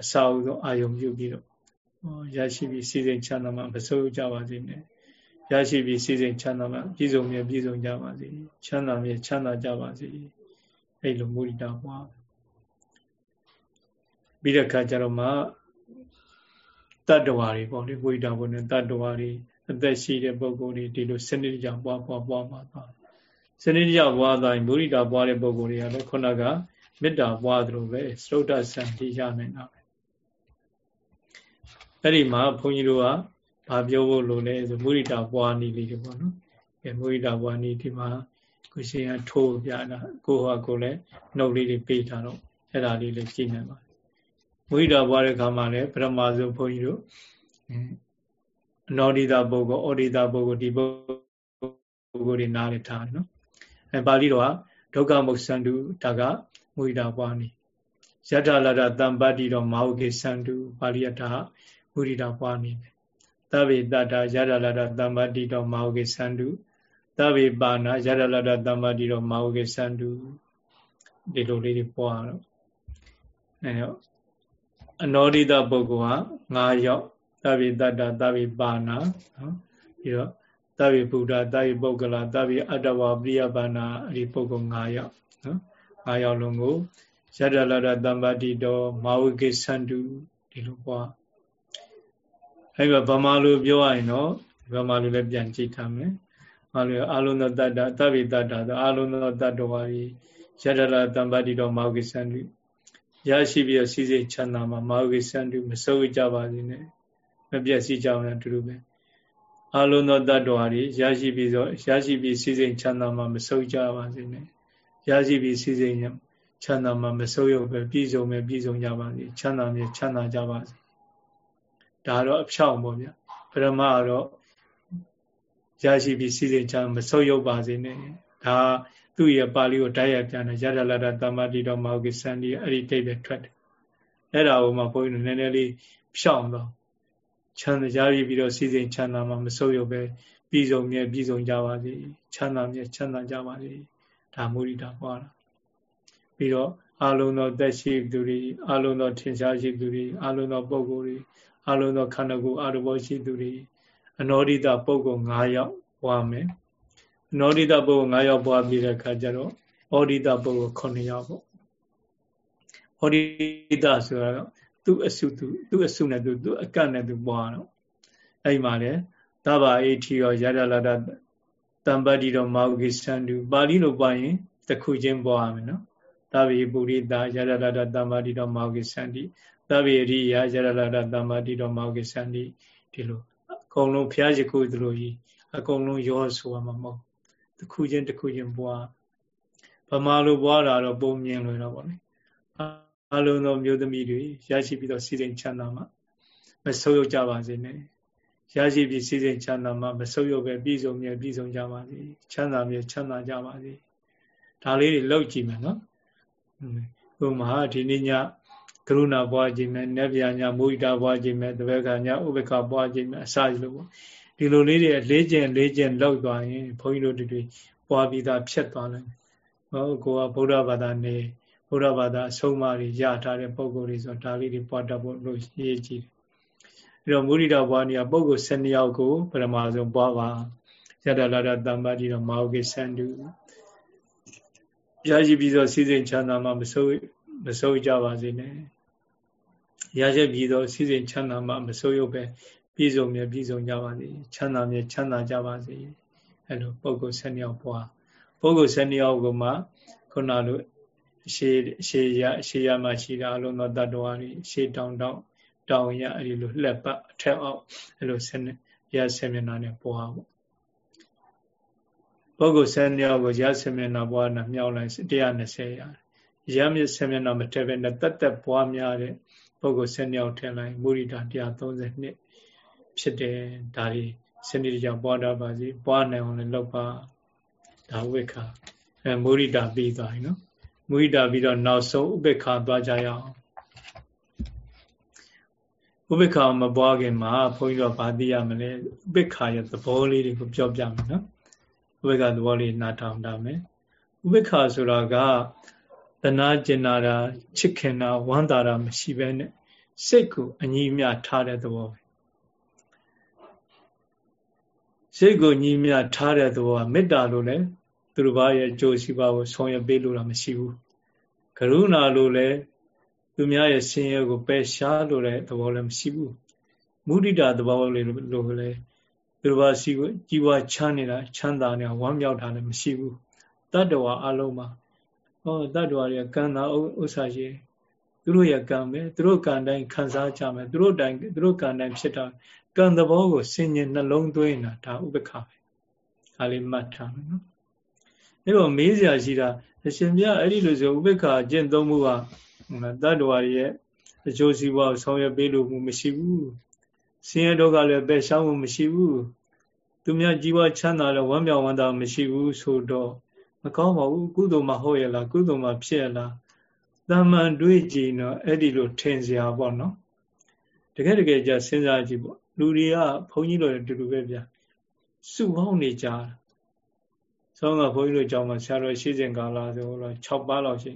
အစာအုပ်ဆုံးအာယုံပြုပြီးတော့ရရှိပြီးစီစဉ်ချမ်းသာမှမစိုးကြပါစေနဲ့ ရရှိပြီးစီစဉ်ချမ်းသာမှပြည်စုံမြဲပြည်စုံကြပါစေချမ်းသာမြဲချမ်းသာကြပါစေအဲ့လိုမုဒိတာပွားပြီးတဲ့ခါကျတော့မှတတ္တဝါတွေပေါ့လေဝိဒါဘုံနဲ့တတ္တဝါတွေအသက်ရှိတဲ့ပုဂ္ဂိုလ်တွေဒီလိုစနစ်ကြပွားပွားပွားမှာသွားစနစ်ကြပွားသွားရင်မုရိတာပွားတဲ့ပုဂ္ဂိုလ်တွေကလည်းခုနကမေတ္တာပွားသလိုပဲစရုဒ္ဒဆန်တိရနိုင်တာပဲအဲ့ဒီမှာဘုန်းကြီးတို့က ဘာပြောဖို့လိုလဲဆိုမုရိတာပွားနည်းလေးတွေပေါ့နော်ကဲမုဒိတာဘဝနီဒီမှာကိုရှင်ကထိုးပြတာကိုဟောကိုလည်းနှုတ်လေးတွေပေးထားတော့အဲ့ဒါလေးလည်းကြည့်နိုင်ပါမုဒိတာဘဝတဲ့ခါမှာလည်းပရမဇုဘုန်းကြီးတို့အနောဒိတာပုဂ္ဂိုလ်ဩဒိတာပုဂ္ဂိုလ်ဒီပုဂ္ဂိုလ်တွေနားလည်ထားတယ်နော်အဲပါဠိတော်ကဒုက္ခမုတ်စန္တုဒါကမုဒိတာဘဝနီယတလာဒတံပတ္တိတော်မဟုတ်ကေစန္တုပါဠိယတာမုဒိတာဘဝနီ သဗ္ဗေတ္တာယတလာဒတံပတ္တိတော်မဟုတ်ကေစန္တုသဗ္ဗေပါဏယရလတသမ္မာတိတော်မာဝကေစန္တုဒီလိုလေးတွေပွားတော့အဲတော့အနောဒိတပုဂ္ဂိုလ်က9ယောက်သဗ္ဗေတတ္တသဗ္ဗေပါဏနော်ပြီးတော့သဗ္ဗေဗုဒ္ဓသဗ္ဗေပုဂ္ဂလာသဗ္ဗေအတ္တဝပရိယပါဏအဲ့ဒီပုဂ္ဂိုလ်9ယောက်နော်9ယောက်လုံးကိုယရလတသမ္မာတိတော်မာဝကေစန္တုဒီလိုပွား အဲ့တော့ဗမာလိုပြောရရင်တော့ဗမာလိုလည်းပြန်ကြည့်ထားမယ်ဘာလို့အာလုံးသောတတ္တသဗ္ဗေတတ္တအာလုံးသောတတ္တဝါရီယတရတံပါတိတော်မောဂိစန္တုရရှိပြီးတော့စီစိတ်ချမ်းသာမှာမောဂိစန္တုမစိုးကြပါစေနဲ့မပြည့်စည်ကြအောင်လည်းတူတူပဲအာလုံးသောတတ္တဝါရီရရှိပြီးတော့ရရှိပြီးစီစိတ်ချမ်းသာမှာမစိုးကြပါစေနဲ့ရရှိပြီးစီစိတ်ချမ်းသာမှာမစိုးရုပ်ပဲပြည့်စုံပဲပြည့်စုံကြပါစေချမ်းသာမြဲချမ်းသာကြပါစေ ဒါတော့အဖြောင့်ပေါ့ဗျပရမကတော့ရရှိပြီးစီစဉ်ချမ်းမဆုပ်ယုပ်ပါစေနဲ့ဒါသူ့ရဲ့ပါဠိကိုတိုက်ရိုက်ပြန်တယ်ရတလာတတမတိတော်မောကိစန္ဒီအဲ့ဒီတိတ်ပဲထွက်တယ်အဲ့ဒါကိုမှဘုန်းကြီးတို့နည်းနည်းလေးဖြောင်းတော့ချမ်းသာရရှိပြီးတော့စီစဉ်ချမ်းသာမှမဆုပ်ယုပ်ပဲပြည်စုံမြဲပြည်စုံကြပါစေချမ်းသာမြဲချမ်းသာကြပါစေဒါမုရိတာဟောတာပြီးတော့အလုံးသောသက်ရှိသူတွေအလုံးသောထင်ရှားရှိသူတွေအလုံးသောပုဂ္ဂိုလ်တွေ အလုံးသောခန္ဓာကိုယ်အာရဘောရှိသူတွေအနောဒိတပုဂ္ဂိုလ်9ယောက်ပွားမယ်အနောဒိတပုဂ္ဂိုလ်9ယောက်ပွားပြီးတဲ့အခါကျတော့ဩဒိတပုဂ္ဂိုလ်9ယောက်ပေါ့ဩဒိတဆိုတာတော့သူ့အစုသူသူ့အစုနဲ့သူသူ့အကန့်နဲ့သူပွားတော့အဲ့မှာလေသဗ္ဗအေထီရောရတလာတတံပတ္တိတော်မာဂိစန္တုပါဠိလိုပွားရင်တစ်ခုချင်းပွားရမယ်နော်သဗ္ဗေပုရိသရတလာတတံပတ္တိတော်မာဂိစန္တိ သဗ္ဗေရိယရတလာတတံပတ္တိတော်မာဂိစန္တိဒီလိုကုန်လုံးဘုရားရှိခိုးသလိုကြီးအကုန်လုံးရောဆိုရမှာမဟုတ်တစ်ခုချင်းတစ်ခုချင်းပွားဗမာလိုပွားတာတော့ပုံမြင်လို့တော့ဗောလေအလုံးသောမျိုးသမီးတွေရရှိပြီးတော့စီစဉ်ချမ်းသာမှာမဆုပ်ယုတ်ကြပါစေနဲ့ရရှိပြီးစီစဉ်ချမ်းသာမှာမဆုပ်ယုတ်ပဲပြည်စုံမြဲပြည်စုံကြပါစေချမ်းသာမြဲချမ်းသာကြပါစေဒါလေးတွေလောက်ကြည့်မယ်နော်ဥပမာဒီနေ့ည ကရုဏာပွားခြင်းနဲ့နတ်ဗျာညာမုဒိတာပွားခြင်းနဲ့တပည့်ကညာဥပ္ပခပွားခြင်းနဲ့အစရလို့ပေါ့ဒီလိုလေးတွေလေးကျင်လေးကျင်လောက်သွားရင်ဘုန်းကြီးတို့တွေပွားပြီးသားဖြတ်သွားနိုင်ဟောကိုကဗုဒ္ဓဘာသာနေဗုဒ္ဓဘာသာအဆုံးအမတွေရထားတဲ့ပုံကိုယ်တွေဆိုဒါလေးတွေပွားတတ်ဖို့လို့ရေးကြည့်တယ်အဲတော့မုဒိတာပွားနေရပုံကိုယ်၁၂ယောက်ကိုပရမဆုံးပွားပါရတလာတတမ္ပါတိတော့မာဝကိစန္တုရရှိပြီးတော့စီစဉ်ချမ်းသာမှမစိုးမစိုးကြပါစေနဲ့ ရရှိပြီးတော့စီစဉ်ချမ်းသာမှမစိုးရုပ်ပဲပြည့်စုံမြဲပြည့်စုံကြပါစေချမ်းသာမြဲချမ်းသာကြပါစေအဲ့လိုပုဂ္ဂိုလ်၁၂ယောက်ပွားပုဂ္ဂိုလ်၁၂ယောက်ကမှခုနလိုအရှိအရှိရအရှိရမှရှိတာအလုံးသောတတ္တဝါတွေရှေးတောင်တောင်တောင်ရအဲ့ဒီလိုလှက်ပတ်အထက်အောက်အဲ့လိုဆင်းရဆင်းမျက်နှာနဲ့ပွားပေါ့ပုဂ္ဂိုလ်၁၂ယောက်ကိုရဆင်းမျက်နှာပွားတာမြောက်လိုက်120ရတယ်ရမြစ်ဆင်းမျက်နှာမထက်ပဲနဲ့တက်တက်ပွားများတဲ့ ပုဂ္ဂိုလ်၁၂ယောက်ထည့်လိုက်မုရိဒာ132ဖြစ်တယ်ဒါတွေစနစ်တကျပွားတာပါစီပွားနိုင်အောင်လည်းလုပ်ပါဒါဝိခာအဲမုရိဒာပြီးသွားပြီနော်မုရိဒာပြီးတော့နောက်ဆုံးဥပေက္ခသွားကြရအောင်ဥပေက္ခမပွားခင်မှာဘုန်းကြီးတို့ဗာသိရမလဲဥပေက္ခရဲ့သဘောလေးတွေကိုပြောပြမယ်နော်ဥပေက္ခသဘောလေးနားထောင်တာမယ်ဥပေက္ခဆိုတာက တနာကျင်နာတာချစ်ခင်တာဝမ်းသာတာမရှိဘဲနဲ့စိတ်ကိုအညီအမျှထားတဲ့သဘောပဲစိတ်ကိုညီမြထားတဲ့သဘောကမေတ္တာလို့လည်းသူတို့ဘာရဲ့ကြိုးစီပါကိုဆောင်ရွက်ပေးလို့တာမရှိဘူးကရုဏာလို့လည်းသူများရဲ့ဆင်းရဲကိုပယ်ရှားလို့တဲ့သဘောလည်းမရှိဘူးမုဒိတာသဘောလေးလို့လည်းသူတို့ဘာစီကိုကြီးဝါချမ်းနေတာချမ်းသာနေတာဝမ်းမြောက်တာလည်းမရှိဘူးတတ္တဝါအလုံးမှာ ဟောတတ္တဝါတွေကကံတာဥစ္စာရှိသူတို့ရဲ့ကံပဲသူတို့ကံတိုင်းခံစားကြမယ်သူတို့တိုင်းသူတို့ကံတိုင်းဖြစ်တာကံသဘောကိုဆင်ញင်နှလုံးသွင်းတာဒါဥပ္ပခပဲဒါလေးမှတ်ထားမယ်နော်အဲ့တော့မေးစရာရှိတာအရှင်ပြအဲ့ဒီလိုဆိုဥပိ္ပခာကျင့်သုံးမှုကတတ္တဝါရဲ့အကျိုးစီးပွားကိုဆောင်ရွက်ပေးလို့မှုမရှိဘူးဆင်းရဲဒုက္ခလည်းပဲရှောင်းမှုမရှိဘူးသူများကြီးပွားချမ်းသာလည်းဝမ်းမြောက်ဝမ်းသာမရှိဘူးဆိုတော့ မကောင်းပါဘူးကုသိုလ်မှဟုတ်ရလားကုသိုလ်မှဖြစ်ရလားတာမန်တွေးကြည့်တော့အဲ့ဒီလိုထင်စရာပေါ့နော်တကယ်တကယ်ကြစဉ်းစားကြည့်ပေါ့လူတွေကဘုန်းကြီးတို့တူတူပဲဗျစုပေါင်းနေကြဆောင်းကဘုန်းကြီးတို့ကြောင်းမှာဆရာတော်ရှိစဉ်ကာလဆိုတော့6ပါးလောက်ရှိ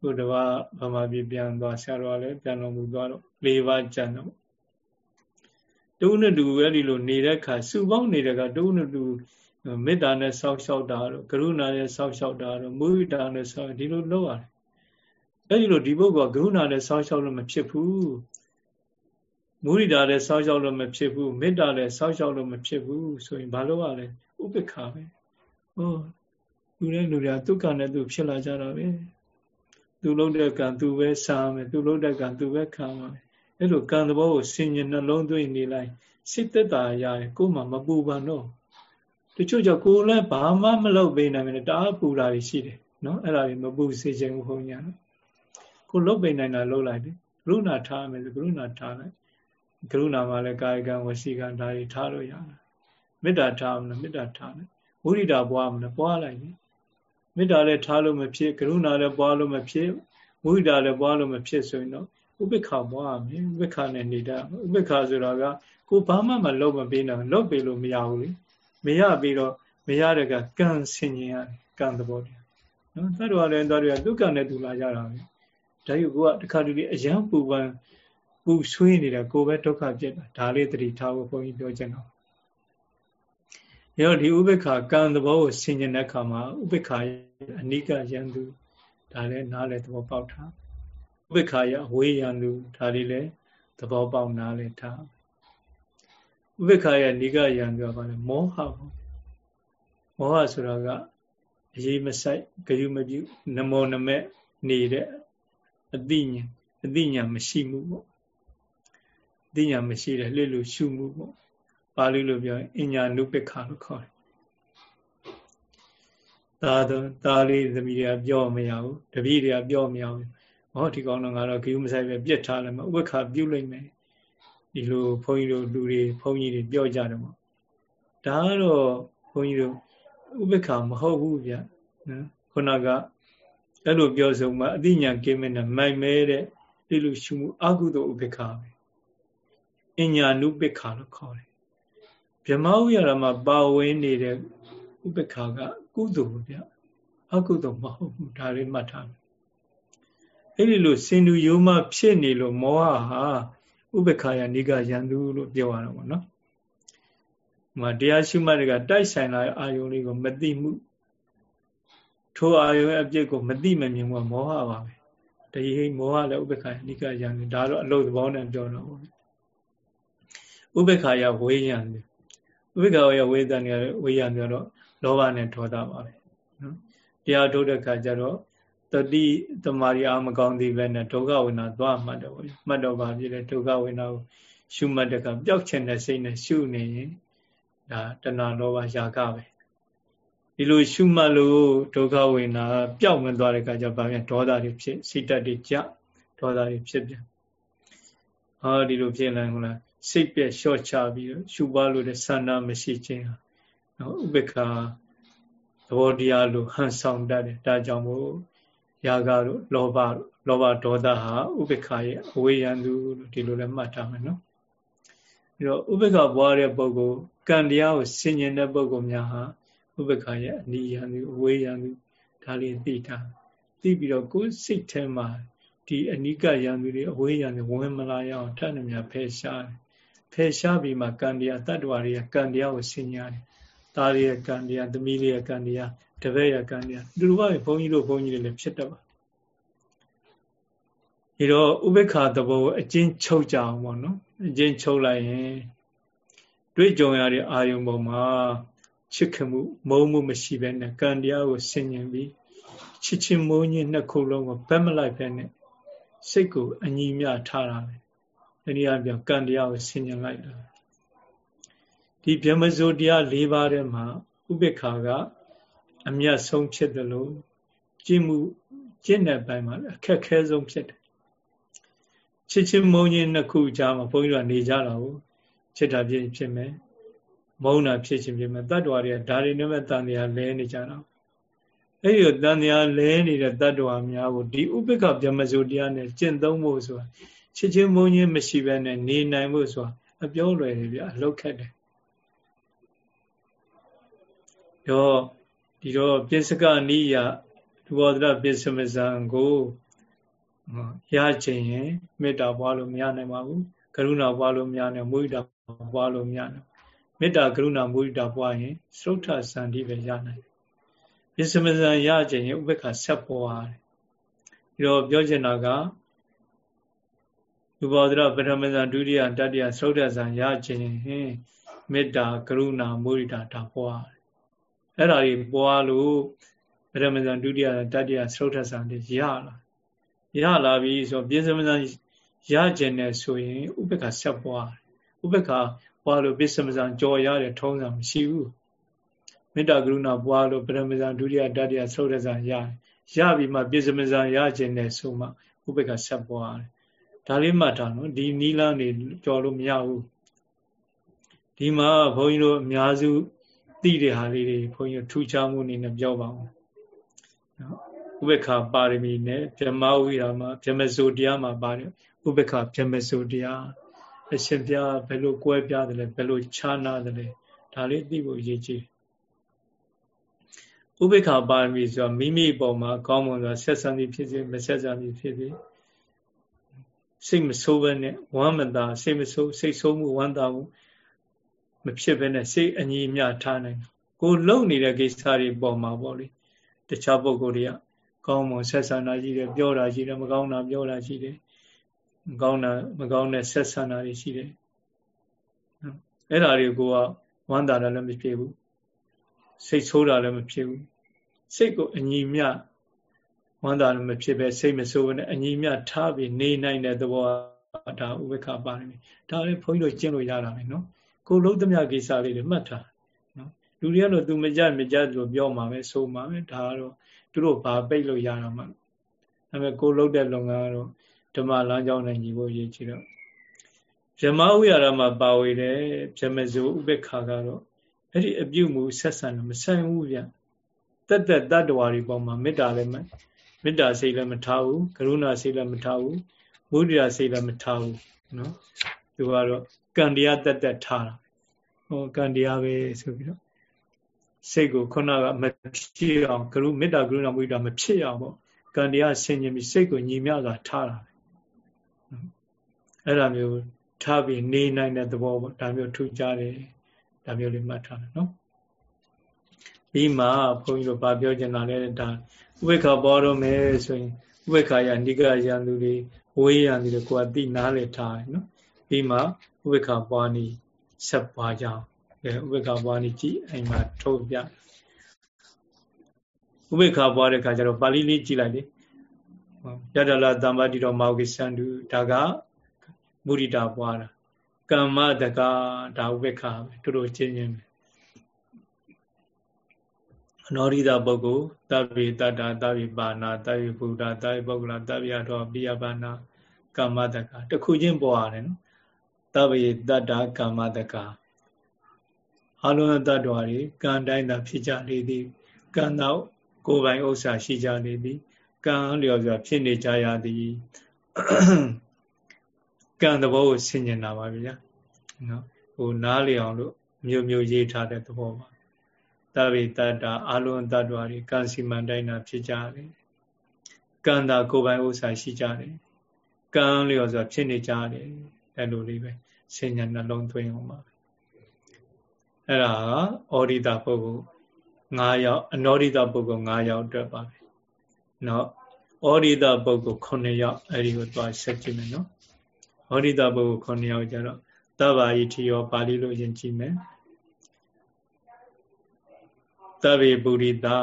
ဘုဒ္ဓဘာဗမာပြည်ပြန်သွားဆရာတော်ကလည်းပြန်တော်မူသွားတော့၄ပါးကျန်တော့တုံးနဲ့တူအဲ့ဒီလိုနေတဲ့ခါစုပေါင်းနေတဲ့ကတုံးနဲ့တူ မေတ္တာနဲ့စောင့်ရှောက်တာတော့ကရုဏာနဲ့စောင့်ရှောက်တာတော့မုဒိတာနဲ့စောင့်ဒီလိုလုပ်ရတယ်အဲ့ဒီလိုဒီပုဂ္ဂိုလ်ကကရုဏာနဲ့စောင့်ရှောက်လို့မဖြစ်ဘူးမုဒိတာလည်းစောင့်ရှောက်လို့မဖြစ်ဘူးမေတ္တာလည်းစောင့်ရှောက်လို့မဖြစ်ဘူးဆိုရင်ဘာလို့ ਆ လဲဥပိ္ပခာပဲဟောလူတဲ့လူတွေကဒုက္ခနဲ့သူဖြစ်လာကြတာပဲသူလုံးတဲ့ကံသူပဲစားမယ်သူလုံးတဲ့ကံသူပဲခံမှာအဲ့လိုကံသဘောကိုဆင်ញနှလုံးသွင်းနေလိုက်စိတ်သက်သာရတယ်ကိုယ်မှမပူပန်တော့ တချို့ကြောင့်ကိုယ်လည်းဘာမှမလုပ်ပေးနိုင်ဘူးတအားပူတာရှိတယ်နော်အဲ့ဒါတွေမပူစေချင်ဘူးဘုံညာနော်ကိုလုပ်ပေးနိုင်တာလုပ်လိုက်တယ်ကရုဏာထားမယ်ဆိုကရုဏာထားလိုက်ကရုဏာမှာလည်းကာယကံဝစီကံဒါတွေထားလို့ရတယ်မေတ္တာထားမလားမေတ္တာထားလိုက်ဝိရိဒပွားမလားပွားလိုက်တယ်မေတ္တာလည်းထားလို့မဖြစ်ကရုဏာလည်းပွားလို့မဖြစ်ဝိရိဒလည်းပွားလို့မဖြစ်ဆိုရင်တော့ဥပိ္ပခာပွားမယ်ဥပိ္ပခာနဲ့နေတာဥပိ္ပခာဆိုတာကကိုဘာမှမလုပ်မပေးနိုင်လုပ်ပေးလို့မရဘူးလေ မရပြီးတော့မရတဲ့ကကံဆင်ញင်ရတယ်ကံသဘောတရားနော်သတ္တဝါလည်းသတ္တဝါဒုက္ခနဲ့တူလာကြတာပဲဒါယူကိုကတခါတလေအယံပူပန်ပူဆွေးနေတာကိုပဲဒုက္ခဖြစ်တာဒါလေးတတိထားဖို့ဘုန်းကြီးပြောချင်တော့ရောဒီဥပိ္ပခာကံသဘောကိုဆင်ញင်တဲ့အခါမှာဥပိ္ပခာအနိကယံသူဒါလည်းနားလည်းသဘောပေါက်တာဥပိ္ပခာယအဝေးယံသူဒါလေးလည်းသဘောပေါက်နားလည်းထား ဥပိ္ပခာယနိကယံသူကဘာလဲမောဟပေါ့မောဟဆိုတာကအရေးမဆိုင်ဂယုမပြုနမောနမဲ့နေတဲ့အသိဉာဏ်အသိဉာဏ်မရှိမှုပေါ့အသိဉာဏ်မရှိတဲ့လှည့်လို့ရှုမှုပေါ့ပါဠိလိုပြောရင်အညာနုပ္ပခါလို့ခေါ်တယ်ဒါတော့ဒါလေးသမီးတွေကပြောမရဘူးတပည့်တွေကပြောမရဘူးဟောဒီကောင်တော့ငါတော့ဂယုမဆိုင်ပဲပြစ်ထားလိုက်မှာဥပ္ပခါပြုတ်လိုက်မယ် ဒီလိုဘုန်းကြီးတို့လူတွေဘုန်းကြီးတွေပြောကြတယ်ပေါ့ဒါကတော့ဘုန်းကြီးတို့ဥပ္ပခါမဟုတ်ဘူးဗျနော်ခုနကအဲ့လိုပြောဆုံးမှအသိဉာဏ်ကင်းမဲ့နဲ့မိုက်မဲတဲ့ဒီလိုရှုမှုအကုသိုလ်ဥပ္ပခါပဲအညာနုပ္ပခါလို့ခေါ်တယ်ဗြဟ္မဥရမှာပါဝင်နေတဲ့ဥပ္ပခါကကုသိုလ်ဗျအကုသိုလ်မဟုတ်ဘူးဒါလေးမှတ်ထားမယ်အဲ့ဒီလိုစင်တူရိုးမဖြစ်နေလို့မောဟဟာ ဥပ္ပခါယနိကယံသူလို့ပြောရတော့ဗောနော်။မှာတရားရှိမှတ်တွေကတိုက်ဆိုင်လာအာယုံလေးကိုမသိမှုထိုအာယုံအပြစ်ကိုမသိမမြင်မှုမောဟပါပဲ။တတိဟိမောဟလည်းဥပ္ပခါယနိကယံသူဒါတော့အလုတ်သဘောနဲ့ပြောတော့ဥပ္ပခါယဝေယံဥပ္ပခါယဝေဒံရဝေယံပြောတော့လောဘနဲ့ဒေါသပါပဲနော်။တရားထုတ်တဲ့ခါကျတော့ တတိတမာရီအာမကောင်းသေးပဲနဲ့ဒုက္ခဝိနာသွားမှတ်တော့မှတ်တော့ပါပြီလေဒုက္ခဝိနာကိုရှုမှတ်တဲ့ကပျောက်ချင်တဲ့စိတ်နဲ့ရှုနေရင်ဒါတဏှာလောဘရာဂပဲဒီလိုရှုမှတ်လို့ဒုက္ခဝိနာပျောက်မသွားတဲ့ကကြပါပြန်ဒေါသတွေဖြစ်စိတ်တက်တွေကြဒေါသတွေဖြစ်ပြန်ဟောဒီလိုဖြစ်လာဟုတ်လားစိတ်ပြက်လျှော့ချပြီးရှုပါလို့တဲ့ဆန္ဒမရှိခြင်းဟာနော်ဥပ္ပခာသဘောတရားလို့ဟန်ဆောင်တတ်တယ်ဒါကြောင့်မို့ ရာဂတို့လောဘတို့လောဘဒေါသဟာဥပေက္ခရဲ့အဝေယံသူလို့ဒီလိုလည်းမှတ်ထားမယ်နော်ပြီးတော့ဥပေက္ခဘွားတဲ့ပုဂ္ဂိုလ်ကံတရားကိုဆင်ញင်တဲ့ပုဂ္ဂိုလ်များဟာဥပေက္ခရဲ့အနိယံသူအဝေယံသူဒါလေးသိထားသိပြီးတော့ကိုယ်စိတ်ထဲမှာဒီအနိကယံသူတွေအဝေးယံတွေဝင်မလာရအောင်ထပ်နေမြဖယ်ရှားတယ်ဖယ်ရှားပြီးမှကံတရားတတ္တဝါတွေကကံတရားကိုဆင်ញရတယ်သားလေးရဲ့ကံတရားသမီးလေးရဲ့ကံတရား တပည့်ရဲ့ကံတရားဒီလိုပါပဲဘုန်းကြီးတို့ဘုန်းကြီးတွေလည်းဖြစ်တတ်ပါဒီတော့ဥပေက္ခသဘောအကျဉ်းချုပ်ကြအောင်ပေါ့နော်အကျဉ်းချုပ်လိုက်ရင်တွေ့ကြုံရတဲ့အာယုံပေါ်မှာချစ်ခင်မှုမုန်းမှုမရှိဘဲနဲ့ကံတရားကိုဆင်ញင်ပြီးချစ်ချင်းမုန်းညင်းနှစ်ခုလုံးကိုဘက်မလိုက်ဘဲနဲ့စိတ်ကိုအညီမျှထားတာပဲဒီနေရာပြောကံတရားကိုဆင်ញင်လိုက်တာဒီဗြဟ္မစိုးတရား၄ပါးထဲမှာဥပေက္ခာက အမြတ်ဆုံးဖြစ်တယ်လို့ကျင့်မှုကျင့်တဲ့ဘက်မှာအခက်ခဲဆုံးဖြစ်တယ်ချစ်ချင်းမုန်းချင်းနှစ်ခုကြားမှာဘုန်းကြီးတို့ကနေကြတာကိုချစ်တာဖြစ်ဖြစ်မယ်မုန်းတာဖြစ်ချင်းဖြစ်မယ်တတ္တဝါတွေကဒါတွေနဲ့ပဲတန်တရားလဲနေကြတာအဲ့ဒီတန်တရားလဲနေတဲ့တတ္တဝါများကိုဒီဥပိ္ပခဗြဟ္မစုတရားနဲ့ကျင့်သုံးဖို့ဆိုတာချစ်ချင်းမုန်းချင်းမရှိဘဲနဲ့နေနိုင်ဖို့ဆိုတာအပြောလွယ်တယ်ဗျအလောက်ခက်တယ်တော့ ဒီတော့ပိစကနိယဒုဘောဒရပိစမဇံကိုရခြင်းရင်မေတ္တာပွားလို့မရနိုင်ပါဘူးကရုဏာပွားလို့မရနိုင်မုဒိတာပွားလို့မရနိုင်မေတ္တာကရုဏာမုဒိတာပွားရင်သုထစန္ဒီပဲရနိုင်ပိစမဇံရခြင်းရင်ဥပ္ပခဆက်ပွားတယ်ဒီတော့ပြောချင်တာကဥပဒရပထမဇန်ဒုတိယတတိယသုဒ္ဓဇန်ရခြင်းဟင်မေတ္တာကရုဏာမုဒိတာဒါပွား အဲ့ဒါကြီးပွားလို့ပထမဇန်ဒုတိယတတိယသုဒ္ဓဇန်တွေရလာရလာပြီဆိုပြင်းစမဇန်ရခြင်းနဲ့ဆိုရင်ဥပ္ပခဆက်ပွားဥပ္ပခပွားလို့ပြင်းစမဇန်ကြော်ရတဲ့ထုံးစံမရှိဘူးမေတ္တာကရုဏာပွားလို့ပထမဇန်ဒုတိယတတိယသုဒ္ဓဇန်ရရပြီမှပြင်းစမဇန်ရခြင်းနဲ့ဆိုမှဥပ္ပခဆက်ပွားတယ်ဒါလေးမှတ်ထားနော်ဒီနီလာနေကြော်လို့မရဘူးဒီမှာဘုန်းကြီးတို့အများစု သိတဲ့ဟာလေးတွေဘုန်းကြီးတို့ထူခြားမှုအနေနဲ့ပြောပါဦးနော်ဥပ္ပခာပါရမီနဲ့ဗြဟ္မဝိရာမှာဗြဟ္မစိုးတရားမှာပါတယ်ဥပ္ပခာဗြဟ္မစိုးတရားအရှင်ပြဘယ်လိုကွဲပြားတယ်လဲဘယ်လိုခြားနာတယ်လဲဒါလေးသိဖို့အရေးကြီးဥပ္ပခာပါရမီဆိုတာမိမိပုံမှာကောင်းမွန်စွာဆက်ဆံသည်ဖြစ်စေမဆက်ဆံသည်ဖြစ်စေစိတ်မဆိုးဘဲနဲ့ဝမ်းမသာစိတ်မဆိုးစိတ်ဆိုးမှုဝမ်းသာမှု မဖြစ်ဘဲနဲ့စိတ်အညီအမျှထားနိုင်ကိုလုံနေတဲ့ကိစ္စတွေပေါ်မှာပေါ့လေတခြားပုဂ္ဂိုလ်တွေကကောင်းမွန်ဆက်ဆံတာရှိတယ်ပြောတာရှိတယ်မကောင်းတာပြောတာရှိတယ်မကောင်းတာမကောင်းတဲ့ဆက်ဆံတာတွေရှိတယ်အဲ့ဒါတွေကိုကဝမ်းသာတာလည်းမဖြစ်ဘူးစိတ်ဆိုးတာလည်းမဖြစ်ဘူးစိတ်ကိုအညီမျှဝမ်းသာမဖြစ်ပဲစိတ်မဆိုးနဲ့အညီမျှထားပြီးနေနိုင်တဲ့သဘောဒါဥပ္ပခပါရမီဒါလည်းဘုန်းကြီးတို့ကျင့်လို့ရတာလေနော် ကိုလုံးသမျှကိစ္စလေးတွေမှတ်ထားနော်လူတွေကတော့သူမကြမကြလို့ပြောမှာပဲဆိုမှာပဲဒါကတော့သူတို့ဘာပိတ်လို့ရတာမှဒါပေမဲ့ကိုလုံးတဲ့လုပ်ငန်းကတော့ဓမ္မလမ်းကြောင်းနဲ့ညီဖို့ရည်ချီတော့ဗြဟ္မဝိရမပါဝေတယ်ဗြဟ္မဇုဥပ္ပခါကတော့အဲ့ဒီအပြုမှုဆက်ဆံလို့မဆိုင်ဘူးဗျတက်တက်တတ္တဝါတွေပေါ်မှာမေတ္တာလည်းမေတ္တာစိတ်လည်းမထားဘူးကရုဏာစိတ်လည်းမထားဘူးမုဒိယစိတ်လည်းမထားဘူးနော်သူကတော့ ကံတရားတက်တက်ထားတာဟောကံတရားပဲဆိုပြီးတော့စိတ်ကိုခုနကမဖြစ်အောင်ကရုမေတ္တာကရုဏာမုဒိယမဖြစ်အောင်ပေါ့ကံတရားဆင်ញင်ပြီးစိတ်ကိုညီမြစွာထားတာအဲ့ဒါမျိုးထားပြီးနေနိုင်တဲ့သဘောပေါ့ဒါမျိုးထူကြတယ်ဒါမျိုးလေးမှတ်ထားတယ်နော်ပြီးမှဘုန်းကြီးတို့ဗာပြောချင်တာလဲဒါဥပေက္ခပေါ်တော့မယ်ဆိုရင်ဥပေက္ခရဏိကရန်သူတွေဝေးရန်သူတွေကိုယ်ကသိနားလည်ထားတယ်နော် ပြီးမှဥပေက္ခပွားနီဆက်ပွားကြအောင်အဲဥပေက္ခပွားနီကြည့်အိမ်မှာထုတ်ပြဥပေက္ခပွားတဲ့ခါကျတော့ပါဠိလေးကြည့်လိုက်လေယတလာတမ္ပါတိတော်မောကိစန္တုဒါကမုရိတာပွားတာကမ္မတကဒါဥပေက္ခပဲတို့တို့ချင်းချင်းပဲအနောရိတပုဂ္ဂိုလ်တဗ္ဗေတတ္တာတဗ္ဗေပါဏတဗ္ဗေဘုဒ္ဓတဗ္ဗေပုဂ္ဂလတဗ္ဗယတော်ပိယပါဏကမ္မတကတခုချင်းပေါ်ရတယ်နော် တဗ္ဗေတတ္တာကမ္မတကအလုံးတတ္တဝါတွေကံတိုင်းသာဖြစ်ကြလေသည်ကံတော့ကိုယ်ပိုင်ဥစ္စာရှိကြလေသည်ကံလျော်စွာဖြစ်နေကြရသည်ကံသဘောကိုဆင်ញင်တာပါဗျာနော်ဟိုနားလျောင်လို့မျိုးမျိုးရေးထားတဲ့သဘောပါတဗ္ဗေတတ္တာအလုံးတ attva တွေကံစီမံတိုင်းတာဖြစ်ကြတယ်ကံတာကိုယ်ပိုင်ဥစ္စာရှိကြတယ်ကံလျော်စွာဖြစ်နေကြတယ်အဲ့လိုလေးပဲ စဉ္ညာနှလုံးသွင်းအောင်ပါအဲ့ဒါကဩရိတာပုဂ္ဂိုလ်9ယောက်အနောရိတာပုဂ္ဂိုလ်9ယောက်အတွက်ပါပဲနော်ဩရိတာပုဂ္ဂိုလ်9ယောက်အဲ့ဒီကိုသွားဆက်ကြည့်မယ်နော်ဩရိတာပုဂ္ဂိုလ်9ယောက်ကျတော့သဗ္ဗာယိတိယောပါဠိလိုယဉ်ကြည့်မယ်သဗ္ဗေပုရိတာ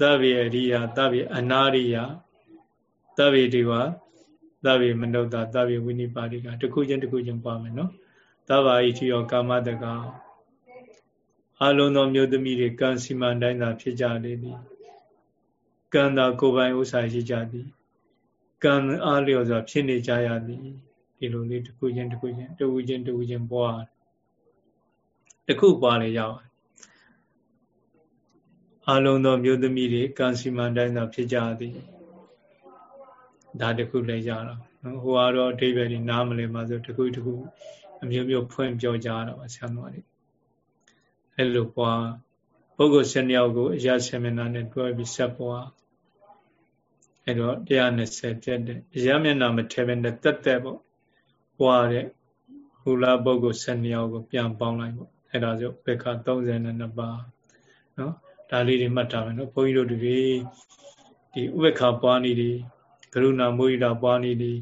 သဗ္ဗေအရိယသဗ္ဗေအနာရိယသဗ္ဗေဒီဝ သဗ္ဗေမနုဿသဗ္ဗေဝိနိပါတိကတခုချင်းတခုချင်းပွားမယ်နော်သဗ္ဗာဣတိယောကာမတကအလုံးသောမျိုးသမီးတွေကံစီမံတိုင်းသာဖြစ်ကြလေသည်ကံသာကိုယ်ပိုင်ဥစ္စာရှိကြသည်ကံအားလျော်စွာဖြစ်နေကြရသည်ဒီလိုလေးတစ်ခုချင်းတစ်ခုချင်းတဝူချင်းတဝူချင်းပွားတစ်ခုပွားလေရောက်အလုံးသောမျိုးသမီးတွေကံစီမံတိုင်းသာဖြစ်ကြသည် ဒါတစ်ခုလည်းရတော့ဟိုကတော့အဓိပ္ပာယ်ဒီနားမလည်ပါဆိုတစ်ခုတစ်ခုအမျိုးမျိုးဖွင့်ပြောကြတာပါဆရာတော်တွေအဲ့လိုပွားပုဂ္ဂိုလ်၁၂ယောက်ကိုအရာဆေမနာနဲ့တွဲပြီးဆက်ပွားအဲ့တော့120ပြည့်တဲ့အရာမျက်နှာမထဲပဲနဲ့တက်တက်ပေါ့ပွားတဲ့ဟူလာပုဂ္ဂိုလ်12ယောက်ကိုပြန်ပေါင်းလိုက်ပေါ့အဲ့ဒါဆိုဘက်က32ပါးနော်ဒါလေးတွေမှတ်ထားမယ်နော်ဘုန်းကြီးတို့တွေဒီဥပ္ပခါပွားနည်းတွေ ကရုဏာမုဒိတာပွားနည်းတွေ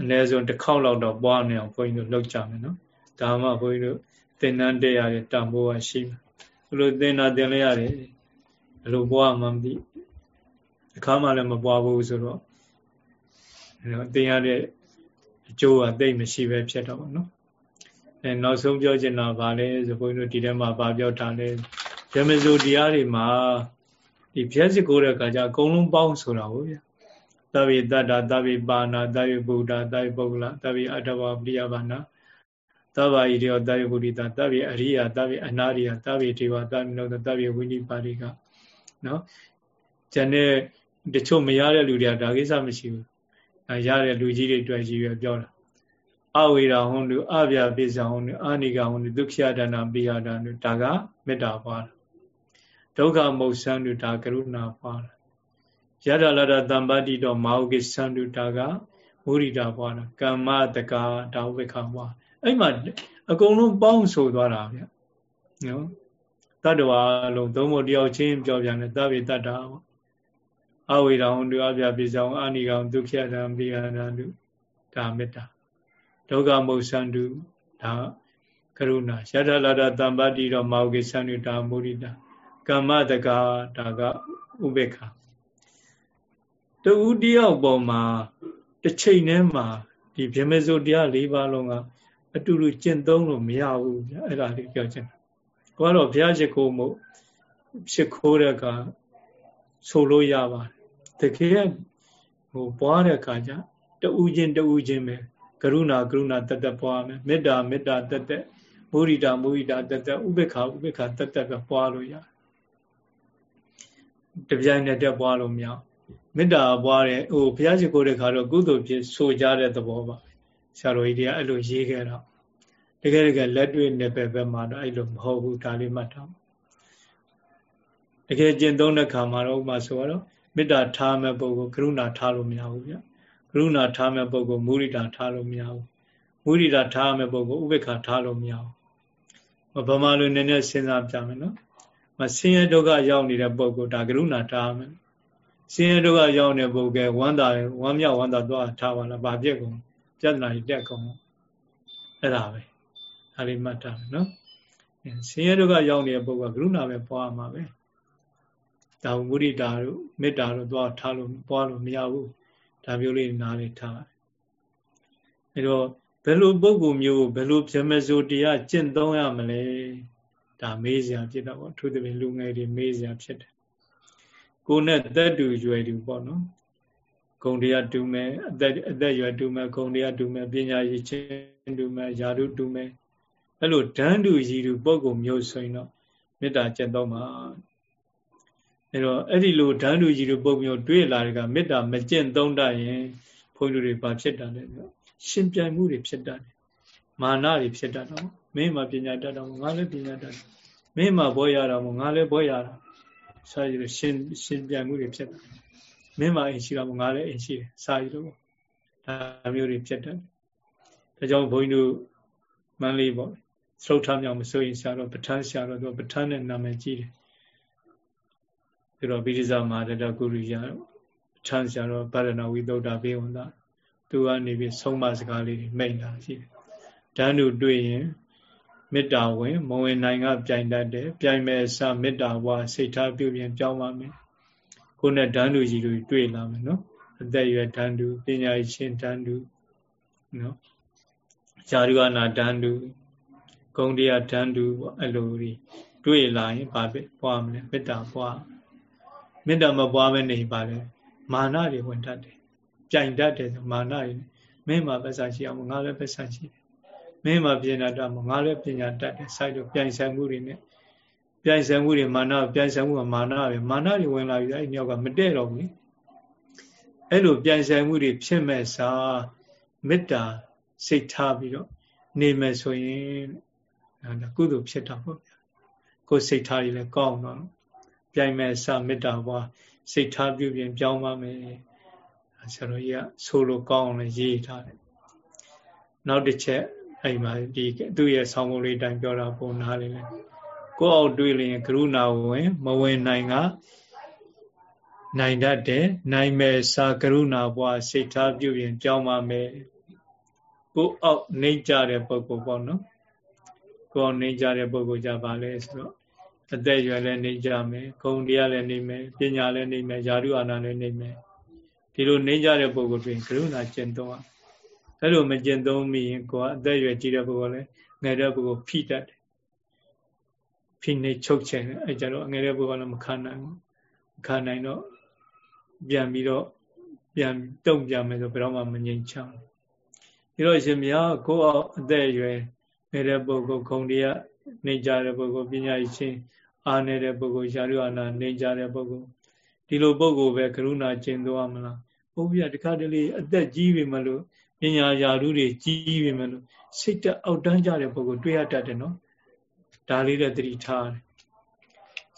အနည်းဆုံးတစ်ခေါက်လောက်တော့ပွားနေအောင်ဘုန်းကြီးတို့လုပ်ကြမယ်နော်ဒါမှဘုန်းကြီးတို့သင်္นานတက်ရတဲ့တန်ဖိုးကရှိမယ်ဘလို့သင်္นาသင်လိုက်ရတယ်ဘလို့ပွားမှမသိအခါမှလည်းမပွားဘူးဆိုတော့သင်ရတဲ့အကျိုးကတိတ်မရှိပဲဖြစ်တော့ဘောနော်အဲနောက်ဆုံးပြောချင်တာဗာလဲဆိုဘုန်းကြီးတို့ဒီထဲမှာဗာပြောထားလဲရမဇိုတရားတွေမှာဒီဘုရားရှိခိုးတဲ့အခါကျအကုန်လုံးပေါင်းဆိုတာဟုတ်ဗျာ သဗ္ဗေတတ္တာသဗ္ဗေပါဏာသဗ္ဗေဗုဒ္ဓသဗ္ဗေပုဂ္ဂလသဗ္ဗေအတ္တဝပရိယဘာနာသဗ္ဗာဣရိယောသဗ္ဗေပုရိသသဗ္ဗေအရိယသဗ္ဗေအနာရိယသဗ္ဗေဒေဝသဗ္ဗေနောသဗ္ဗေဝိနိပါရိကနော်ကျန်တဲ့တချို့မရတဲ့လူတွေကဒါကိစ္စမရှိဘူးအဲရတဲ့လူကြီးတွေတွေ့ကြီးပဲပြောတာအဝေရာဟွန်လူအဗျာပိစ္ဆာဟွန်လူအာနိကဟွန်လူဒုက္ခယဒါနာပိယဒါနုဒါကမေတ္တာပွားတာဒုက္ခမုတ်ဆန်းလူဒါကရုဏာပွားတာ ယတလတတံပါတိတော်မာဟုကိသန္တုတာကမုရိတာပွားတာကမ္မတကာဒါဝိခပွားအဲ့မှာအကုန်လုံးပေါင်းဆိုသွားတာဗျနော်တတ္တဝါလုံးသုံးဖို့တယောက်ချင်းပြောပြတယ်သဗ္ဗေတ္တာပေါ့အဝိရောင်တူအပြပိဆောင်အာနိကောင်ဒုက္ခတံပိယတံတုဒါမေတ္တာဒုက္ခမုတ်ဆန္တုဒါကရုဏာယတလတတံပါတိတော်မာဟုကိသန္တုတာမုရိတာကမ္မတကာဒါကဥပေက္ခ တူတယောက်ပေါ်မှာတစ်ချိန်တည်းမှာဒီဗြဟ္မစိုတရား၄ပါးလုံးကအတူတူကျင့်သုံးလို့မရဘူးဗျအဲ့ဒါလေးပြောချင်တယ်။ကိုကတော့ဘုရားရှိခိုးမှုရှိခိုးတဲ့အခါဆိုလို့ရပါတယ်။တကယ်ဟိုပွားတဲ့အခါကျတူးချင်းတူးချင်းပဲကရုဏာကရုဏာတတ်တပွားမယ်မေတ္တာမေတ္တာတတ်တမုရိတာမုရိတာတတ်တဥပေက္ခဥပေက္ခတတ်တပဲပွားလို့ရတယ်။တပြိုင်တည်းတက်ပွားလို့မရဘူး မေတ္တာပွားတဲ့ဟိုဘုရားရှိခိုးတဲ့ခါတော့ကုသိုလ်ဖြစ်ဆိုကြတဲ့သဘောပါဆရာတော်ကြီးတွေကအဲ့လိုရေးခဲ့တော့တကယ်တကယ်လက်တွေ့နဲ့ပဲပဲမှာတော့အဲ့လိုမဟုတ်ဘူးဒါလေးမှတ်ထားတကယ်ကျင့်သုံးတဲ့ခါမှာတော့ဥပမာဆိုတော့မေတ္တာထားမဲ့ပုဂ္ဂိုလ်ကရုဏာထားလို့မရဘူးဗျကရုဏာထားမဲ့ပုဂ္ဂိုလ်မုရိဒာထားလို့မရဘူးမုရိဒာထားမဲ့ပုဂ္ဂိုလ်ဥပေက္ခထားလို့မရဘူးဗမာလူနည်းနည်းစဉ်းစားပြမယ်နော်မဆင်းရဲဒုက္ခရောက်နေတဲ့ပုဂ္ဂိုလ်ဒါကရုဏာထားမယ် ဆင်းရဲဒုက္ခရောက်နေပုဂ္ဂိုလ်ဝမ်းသာဝမ်းမြောက်ဝမ်းသာသွားထားပါလားဗာပြက်ကုန်ပြဿနာကြီးတက်ကုန်အဲ့ဒါပဲဒါလေးမှတ်ထားမယ်နော်ဆင်းရဲဒုက္ခရောက်နေတဲ့ပုဂ္ဂိုလ်ကကရုဏာပဲပွားမှာပဲဒါမုဒိတာတို့မေတ္တာတို့သွားထားလို့ပွားလို့မရဘူးဒါမျိုးလေးနားလေးထားအဲ့တော့ဘယ်လိုပုဂ္ဂိုလ်မျိုးဘယ်လိုဗြဟ္မစိုးတရားကျင့်သုံးရမလဲဒါမေးစရာဖြစ်တော့ဗောသူတပင်လူငယ်တွေမေးစရာဖြစ်တယ် ကိုယ်နဲ့သက်တူရွယ်တူပေါ့နော်ဂုံတရားတူမယ်အသက်အသက်ရွယ်တူမယ်ဂုံတရားတူမယ်ပညာရည်ချင်းတူမယ်ယာတုတူမယ်အဲ့လိုဓာန်တူရည်တူပုံကုမျိုးဆိုရင်တော့မေတ္တာကျင့်သုံးပါအဲ့တော့အဲ့ဒီလိုဓာန်တူရည်တူပုံမျိုးတွေ့လာတဲ့ကမေတ္တာမကျင့်သုံးတတ်ရင်ဘုန်းကြီးတွေဘာဖြစ်တာလဲဆိုရှင်ပြိုင်မှုတွေဖြစ်တတ်တယ်မာနတွေဖြစ်တတ်တော့မင်းမှပညာတတ်တော့ငါလည်းပညာတတ်တယ်မင်းမှဘောရတော့ငါလည်းဘောရတာ စာရည်လို့ရှင်ရှင်ပြိုင်မှုတွေဖြစ်တာမင်းမအိမ်ရှိတော့ငါလည်းအိမ်ရှိတယ်စာရည်လို့ဒါမျိုးတွေဖြစ်တယ်ဒါကြောင့်ဘုန်းကြီးတို့မန်းလေးပေါ့သုတ်ထမြောင်မဆိုရင်ဆရာတော်ပဋ္ဌာန်းဆရာတော်သူပဋ္ဌာန်းနဲ့နာမည်ကြီးတယ်ပြီးတော့ဗိဓိဇမဟာတတကုရိယပဋ္ဌာန်းဆရာတော်ဗရဏဝိသုဒ္ဓဘေဝန္တာသူကနေပြီးဆုံးမစကားလေးတွေမိန့်တာရှိတယ်ဓာတ်တို့တွေ့ရင် မေတ္တာဝင်မဝင်နိုင်ကပြိုင်တတ်တယ်ပြိုင်မဲ့စမေတ္တာဝါစိတ်ထားပြုပြင်ပြောင်းပါမယ်ကိုယ်နဲ့ဓာန်တူကြီးတွေတွေ့လာမယ်နော်အသက်ရွယ်ဓာန်တူပညာရှင်ဓာန်တူနော်ဇာရုဝနာဓာန်တူဂုံတရားတန်းတူပေါ့အဲ့လိုကြီးတွေ့လာရင်ဘာပဲပွားမလဲမေတ္တာပွားမေတ္တာမပွားမဲနေပါလေမာနတွေဝင်တတ်တယ်ကြိုင်တတ်တယ်ဆိုမာနတွေမင်းမှာပစ္စာရှိအောင်ငါလည်းပစ္စာရှိတယ် မင်းမှာပညာတတ်မှာငါလည်းပညာတတ်တယ်စိုက်လို့ပြိုင်ဆိုင်မှုတွေနဲ့ပြိုင်ဆိုင်မှုတွေမာနပြိုင်ဆိုင်မှုကမာနပဲမာနတွေဝင်လာပြီအဲ့ညောက်ကမတည့်တော့ဘူးအဲ့လိုပြိုင်ဆိုင်မှုတွေဖြစ်မဲ့စာမေတ္တာစိတ်ထားပြီးတော့နေမယ်ဆိုရင်ဒါကုသိုလ်ဖြစ်တာပေါ့ဗျာကိုယ်စိတ်ထားရည်လည်းကောင်းတော့ပြိုင်မဲ့စာမေတ္တာဘွားစိတ်ထားပြုပြင်ပြောင်းပါမယ်ဆရာတော်ကြီးကဆိုလိုကောင်းအောင်လည်းရေးထားတယ်နောက်တစ်ချက် အဲ့မှာဒီသူ့ရဲ့ဆောင်းပုံလေးတိုင်းပြောတာပုံနာလေးလေကိုယ့်အောက်တွေးလျင်ကရုဏာဝင် မဝင်နိုင်ကနိုင်တတ်တယ်နိုင်မဲ့စာကရုဏာဘွားစိတ်ထားပြုပြင်ပြောင်းပါမယ်ကိုအောက်နေကြတဲ့ပုဂ္ဂိုလ်ပေါ့နော်ကိုအောက်နေကြတဲ့ပုဂ္ဂိုလ်ကြပါလဲဆိုတော့အသက်ရွယ်လည်းနေကြမယ်ဂုဏ်တရားလည်းနေမယ်ပညာလည်းနေမယ်ယာရုအာနာလည်းနေမယ်ဒီလိုနေကြတဲ့ပုဂ္ဂိုလ်တွင်ကရုဏာကျင့်သုံးအောင် အဲ့လိုမကျင့်သုံးမိရင်ကိုကအသက်ရွယ်ကြီးတဲ့ပုဂ္ဂိုလ်လည်းငယ်တဲ့ပုဂ္ဂိုလ်ဖိတတ်တယ်ဖိနေချုပ်ချင်တယ်အဲ့ကြတော့ငယ်တဲ့ပုဂ္ဂိုလ်လည်းမခံနိုင်ဘူးမခံနိုင်တော့ပြန်ပြီးတော့ပြန်တုံ့ပြန်မယ်ဆိုဘယ်တော့မှမငြိမ်ချမ်းဒီတော့ရှင်မြတ်ကိုယ့်အသက်အရွယ်နေတဲ့ပုဂ္ဂိုလ်ခုံတရားနေကြတဲ့ပုဂ္ဂိုလ်ပညာရှိချင်းအားနေတဲ့ပုဂ္ဂိုလ်ရှားရုအာနာနေကြတဲ့ပုဂ္ဂိုလ်ဒီလိုပုဂ္ဂိုလ်ပဲကရုဏာကျင့်သွားမလားဘုရားတခါတလေအသက်ကြီးပြီမလို့ ပညာရာထူးတွေကြီးပြီမလို့စိတ်တအောက်တန်းကြတဲ့ပုဂ္ဂိုလ်တွေ့ရတတ်တယ်နော်ဒါလေးတဲ့သတိထားတယ်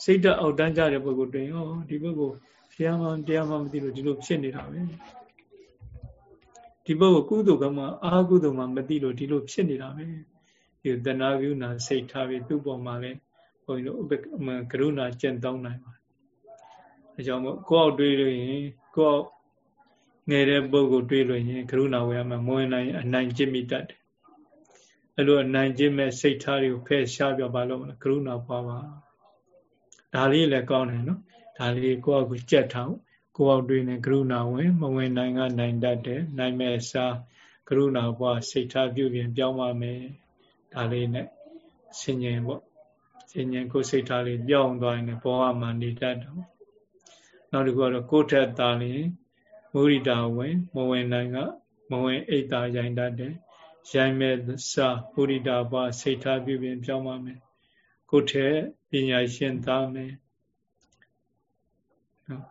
စိတ်တအောက်တန်းကြတဲ့ပုဂ္ဂိုလ်တွေ့ရောဒီပုဂ္ဂိုလ်ဘုရားမှတရားမှမသိလို့ဒီလိုဖြစ်နေတာပဲဒီပုဂ္ဂိုလ်ကုသိုလ်ကမှအာကုသိုလ်မှမသိလို့ဒီလိုဖြစ်နေတာပဲဒီတဏှာကုဏစိတ်ထားပြီးသူ့ပေါ်မှာလဲဘုန်းကြီးတို့ကရုဏာကျင့်သုံးနိုင်ပါတယ်အဲကြောင့်မို့ကိုယ့်အောက်တွေးလို့ရင်ကိုယ့်အောက် ငယ်တဲ့ပုဂ္ဂိုလ်တွေးလို့ရင်ကရုဏာဝေရမှာမဝင်နိုင်အနိုင်ကျင့်မိတတ်တယ်အဲလိုအနိုင်ကျင့်မဲ့စိတ်ထားတွေကိုဖယ်ရှားပြပါလို့ကရုဏာပွားပါဒါလေးလည်းကောင်းတယ်နော်ဒါလေးကိုယ့်အောက်ကိုကြက်ထောင်ကိုယ်အောက်တွေးနေကရုဏာဝင်မဝင်နိုင်ကနိုင်တတ်တယ်နိုင်မဲ့စားကရုဏာပွားစိတ်ထားပြုပြင်ပြောင်းပါမယ်ဒါလေးနဲ့ဆင်ញင်ပေါ့ဆင်ញင်ကိုယ်စိတ်ထားလေးပြောင်းသွားရင်ဘောဟမှနေတတ်တော့နောက်တစ်ခုကတော့ကိုယ်ထက်သားလေး မုရိတာဝင်မဝင်နိုင်ကမဝင်အိတ်တာရိုင်တတ်တယ်ရိုင်မဲ့စာမုရိတာပွားစိတ်ထားပြုပြင်ပြောင်းပါမယ်ကိုယ်ထက်ပညာရှင်သားမယ်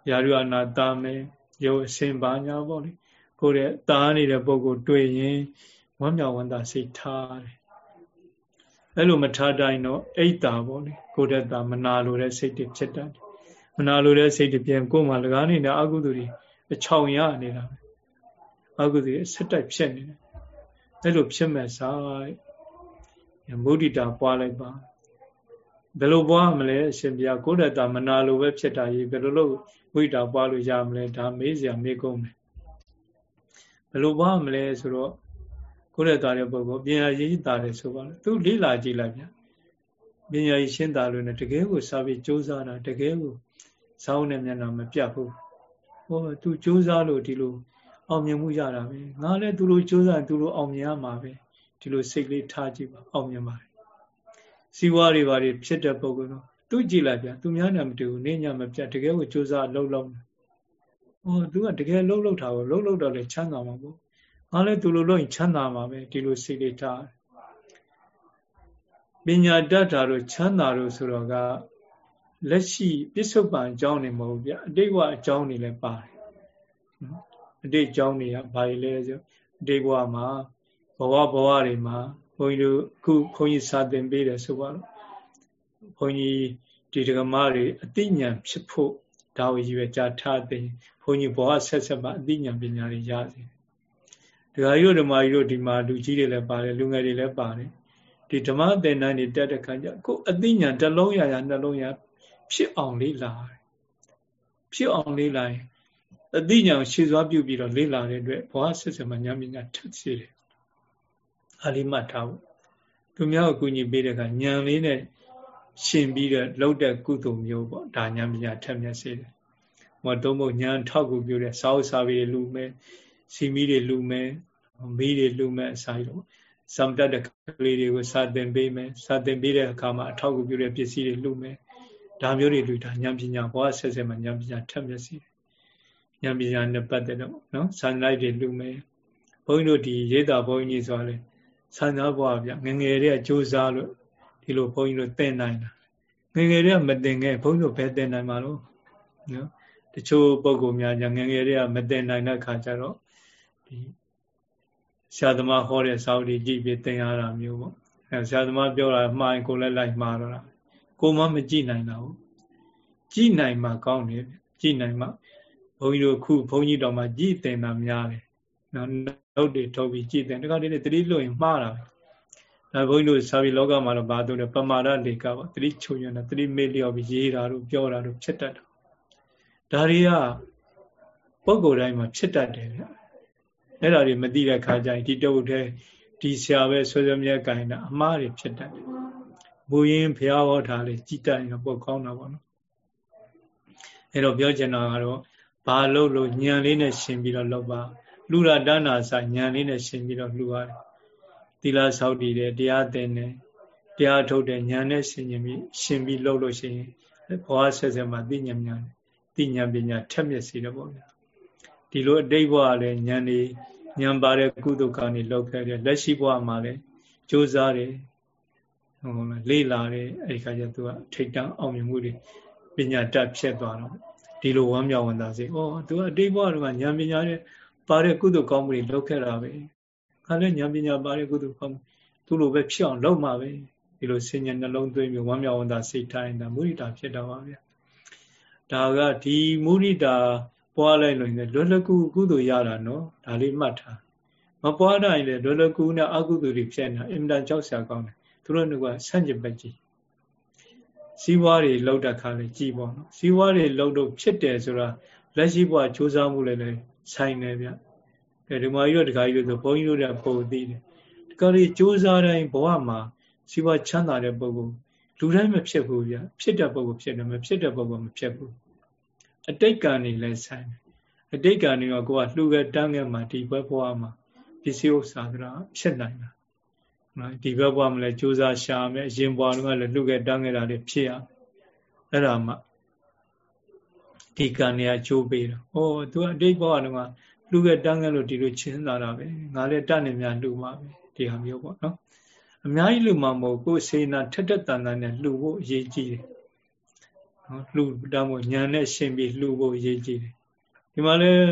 ယာရုအနာတာမယ်ရုပ်အစင်ပါညာပေါ့လေကိုယ်ရဲ့တားနေတဲ့ပုံကိုတွေ့ရင်ဝမ်းမြောက်ဝမ်းသာစိတ်ထားတယ်အဲ့လိုမထားတိုင်းတော့အိတ်တာပေါ့လေကိုယ်တည်းတာမနာလိုတဲ့စိတ်တွေဖြစ်တတ်တယ်မနာလိုတဲ့စိတ်တွေပြန်ကိုယ်မှလကားနေတဲ့အကုသိုလ်တွေ အချောင်ရနေတာပဲအကုသိုလ်တွေဆက်တိုက်ဖြစ်နေတယ်အဲ့လိုဖြစ်မဲ့စားမုဒိတာပွားလိုက်ပါဘယ်လိုပွားမလဲအရှင်ဘုရားကိုယ်တည်းတာမနာလိုပဲဖြစ်တာကြီးဘယ်လိုလုပ်မုဒိတာပွားလို့ရမလဲဒါမေးစရာမေးကုန်တယ်ဘယ်လိုပွားမလဲဆိုတော့ကိုယ်နဲ့တာတဲ့ပုဂ္ဂိုလ်ပညာရေးတာတယ်ဆိုပါလေသူလေးလာကြည့်လိုက်ဗျပညာရေးရှင်းတာလို့ ਨੇ တကယ်ကိုစာပြီးစူးစမ်းတာတကယ်ကိုစောင်းနဲ့မျက်နှာမပြတ်ဘူး ဟောသူစူးစမ်းလို့ဒီလိုအောင်မြင်မှုရတာပဲငါလည်းသူလိုစူးစမ်းသူလိုအောင်မြင်ရမှာပဲဒီလိုစိတ်လေးထားကြည့်ပါအောင်မြင်ပါတယ်စီဝါတွေဘာတွေဖြစ်တဲ့ပုဂ္ဂိုလ်တော့သူကြည့်လိုက်ဗျသူများနဲ့မတူဘူးနေညမပြတ်တကယ်ကိုစူးစမ်းလှုပ်လှုပ်ဟောသူကတကယ်လှုပ်လှုပ်တာကိုလှုပ်လှုပ်တော့လေချမ်းသာမှာပေါ့ငါလည်းသူလိုလို့ချမ်းသာမှာပဲဒီလိုစိတ်လေးထားပညာတတ်တာတို့ချမ်းသာတို့ဆိုတော့က လက်ရှိပြစ္ဆုတ်ပံအကြောင်းနေမဟုတ်ဗျအတိတ်ဘဝအကြောင်းနေလည်းပါတယ်နော်အတိတ်အကြောင်းနေကဘာတွေလဲဆိုအတိတ်ဘဝမှာဘဝဘဝတွေမှာဘုန်းကြီးတို့အခုဘုန်းကြီးစာသင်ပေးတယ်ဆိုပါတော့ဘုန်းကြီးဒီဓမ္မတွေအသိဉာဏ်ဖြစ်ဖို့ဒါကိုရည်ရွယ်ချထားတဲ့ဘုန်းကြီးဘဝဆက်ဆက်ပါအသိဉာဏ်ပညာတွေရစေဒကာကြီးတို့ဓမ္မကြီးတို့ဒီမှာလူကြီးတွေလည်းပါတယ်လူငယ်တွေလည်းပါတယ်ဒီဓမ္မသင်တန်းတွေတက်တဲ့ခါကျကိုအသိဉာဏ်တစ်လုံးရရနှလုံးရ ဖြစ်အောင်လေးလာဖြစ်အောင်လေးလာရင်အသိဉာဏ်ရှေ့စွားပြုပြီးတော့လေးလာတဲ့အတွက်ဘဝဆက်ဆက်မှာဉာဏ်ပညာထက်စီတယ်အလိမတ်ထားဖို့သူများကိုကူညီပေးတဲ့အခါဉာဏ်လေးနဲ့ရှင်ပြီးတော့လှုပ်တဲ့ကုသိုလ်မျိုးပေါ့ဒါဉာဏ်ပညာထက်မြက်စေတယ်။ဟောတုံးမို့ဉာဏ်ထောက်ကူပြုတဲ့စာအုပ်စာပေလူမဲ့စီမီတွေလူမဲ့မီးတွေလူမဲ့အစာကြီးတော့စံတတ်တဲ့ကလေးတွေကိုစာသင်ပေးမယ်စာသင်ပေးတဲ့အခါမှာအထောက်အကူပြုတဲ့ပစ္စည်းတွေလှူမယ် ဒါမျိုးတွေလူတာဉာဏ်ပညာဘောဆက်ဆက်မှာဉာဏ်ပညာထက်မြက်စီဉာဏ်ပညာနဲ့ပတ်သက်တော့နော်ဆန္ဒလိုက်တွေလှူမယ်ဘုန်းကြီးတို့ဒီရေးတာဘုန်းကြီးဆိုလေဆန္ဒဘွားဗျငငယ်တွေကကြိုးစားလို့ဒီလိုဘုန်းကြီးတို့သင်နိုင်တာငငယ်တွေကမသင်ခဲ့ဘုန်းကြီးတို့ဘယ်သင်နိုင်မှာလို့နော်တချို့ပုံကောများညာငငယ်တွေကမသင်နိုင်တဲ့ခါကျတော့ဒီဆရာသမားဟောတဲ့စာအုပ်တွေကြည့်ပြီးသင်ရတာမျိုးပေါ့အဲဆရာသမားပြောတာမှားရင်ကိုလည်းလိုက်မှားတော့တာ ကိုမမကြည့်နိုင်တာဘူးကြည့်နိုင်မှကောင်းတယ်ကြည့်နိုင်မှဘုန်းကြီးတို့ခုဘုန်းကြီးတော်မှာကြည့်သင်တာများတယ်နော်နှုတ်တွေထုတ်ပြီးကြည့်သင်တခါတည်းတတိလွတ်ရင်မှားတာပဲဒါဘုန်းကြီးတို့စာပေလောကမှာတော့ဘာလို့လဲပမာဒလေကပေါ့တတိချုံရတာတတိမေ့လျော့ပြီးရေးတာတို့ပြောတာတို့ဖြစ်တတ်တာဒါတွေကပုံကိုယ်တိုင်းမှာဖြစ်တတ်တယ်ဗျအဲ့ဒါတွေမသိတဲ့ခါကျရင်ဒီတုတ်တဲ့ဒီဆရာပဲဆွေဆွေမြဲကင်တာအမှားတွေဖြစ်တတ်တယ်။ ဘူရင်ဘုရားဟောထားလေကြည်တတ်ရင်တော့ပုတ်ကောင်းတာပေါ့နော်။အဲ့တော့ပြောချင်တာကတော့ဘာလို့လို့ညံလေးနဲ့ရှင်ပြီးတော့လောက်ပါလူရတဏ္ဍာစာညံလေးနဲ့ရှင်ပြီးတော့လှူရတယ်။သီလဆောက်တည်တယ်တရားသင်တယ်တရားထုတ်တယ်ညံနဲ့ရှင်ရင်ပြီးရှင်ပြီးလှုပ်လို့ရှိရင်ဘဝဆက်ဆက်မှာသိဉာဏ်များသိဉာဏ်ပညာထက်မြက်စေတယ်ပေါ့ဗျာ။ဒီလိုအတိတ်ဘဝလည်းဉာဏ်လေးဉာဏ်ပါတဲ့ကုသကနေလောက်ခဲ့တယ်လက်ရှိဘဝမှာလည်းကြိုးစားတယ် ဟုတ်လားလေ့လာတယ်အဲဒီခါကျသူကထိတ်တန့်အောင်မြင်မှုတွေပညာတတ်ဖြစ်သွားတော့ဒီလိုဝမ်းမြောက်ဝန်သာစေဩသူကအတိတ်ဘဝတုန်းကဉာဏ်ပညာနဲ့ပါတဲ့ကုသကောင်းမှုတွေလောက်ခဲ့တာပဲခါလဲဉာဏ်ပညာပါတဲ့ကုသကောင်းမှုသူ့လိုပဲဖြစ်အောင်လုပ်မှာပဲဒီလိုစဉ္ညာနှလုံးသွင်းပြီးဝမ်းမြောက်ဝန်သာစိတ်ထိုင်းတာမုရိတာဖြစ်တော့ပါဗျာဒါကဒီမုရိတာပွားလိုက်လို့လွယ်လွယ်ကူကုသိုလ်ရတာနော်ဒါလေးမှတ်ထားမပွားတိုင်းလေလွယ်လွယ်ကူနဲ့အကုသိုလ်တွေဖြစ်နေတာအင်မတန်ကြောက်စရာကောင်းတယ် သူတို့ကဆန့်ကျင်ဘက်ကြီးစီးပွားတွေလောက်တဲ့ခါလေကြည်ပေါ့နော်စီးပွားတွေလောက်တော့ဖြစ်တယ်ဆိုတာလက်ရှိဘဝစူးစမ်းမှုလည်းလည်းဆိုင်နေဗျအဲဒီမှာကြီးတို့တခါကြီးတို့ဆိုဘုန်းကြီးတို့ကပုံသိတယ်တခါကြီးစူးစမ်းတိုင်းဘဝမှာစီးပွားချမ်းသာတဲ့ပုဂ္ဂိုလ်လူတိုင်းမဖြစ်ဘူးဗျဖြစ်တဲ့ပုဂ္ဂိုလ်ဖြစ်တယ်မဖြစ်တဲ့ပုဂ္ဂိုလ်မဖြစ်ဘူးအတိတ်ကံနေလဲဆိုင်တယ်အတိတ်ကံတွေကကိုကလှူခဲ့တန်းခဲ့မှာဒီဘက်ဘဝမှာပစ္စည်းဥစ္စာဆိုတာဖြစ်နိုင်တာနော် ဒီဘက်ဘဝမှာလည်းစူးစမ်းရှာမယ်အရင်ဘဝကလည်းလှူခဲ့တန်းခဲ့တာတွေဖြစ်ရအဲ့ဒါမှဒီကံတွေကကျိုးပေးတာဩသူကအတိတ်ဘဝတုန်းကလှူခဲ့တန်းခဲ့လို့ဒီလိုချင်းလာတာပဲငါလည်းတတ်နေများလှူမှာပဲဒီဟာမျိုးပေါ့နော်အများကြီးလှူမှာမဟုတ်ကိုယ်စေနာထက်ထက်တန်တန်နဲ့လှူဖို့အရေးကြီးတယ်နော်လှူတောင်းဖို့ညာနဲ့ရှင်ပြီးလှူဖို့အရေးကြီးတယ်ဒီမှာလည်း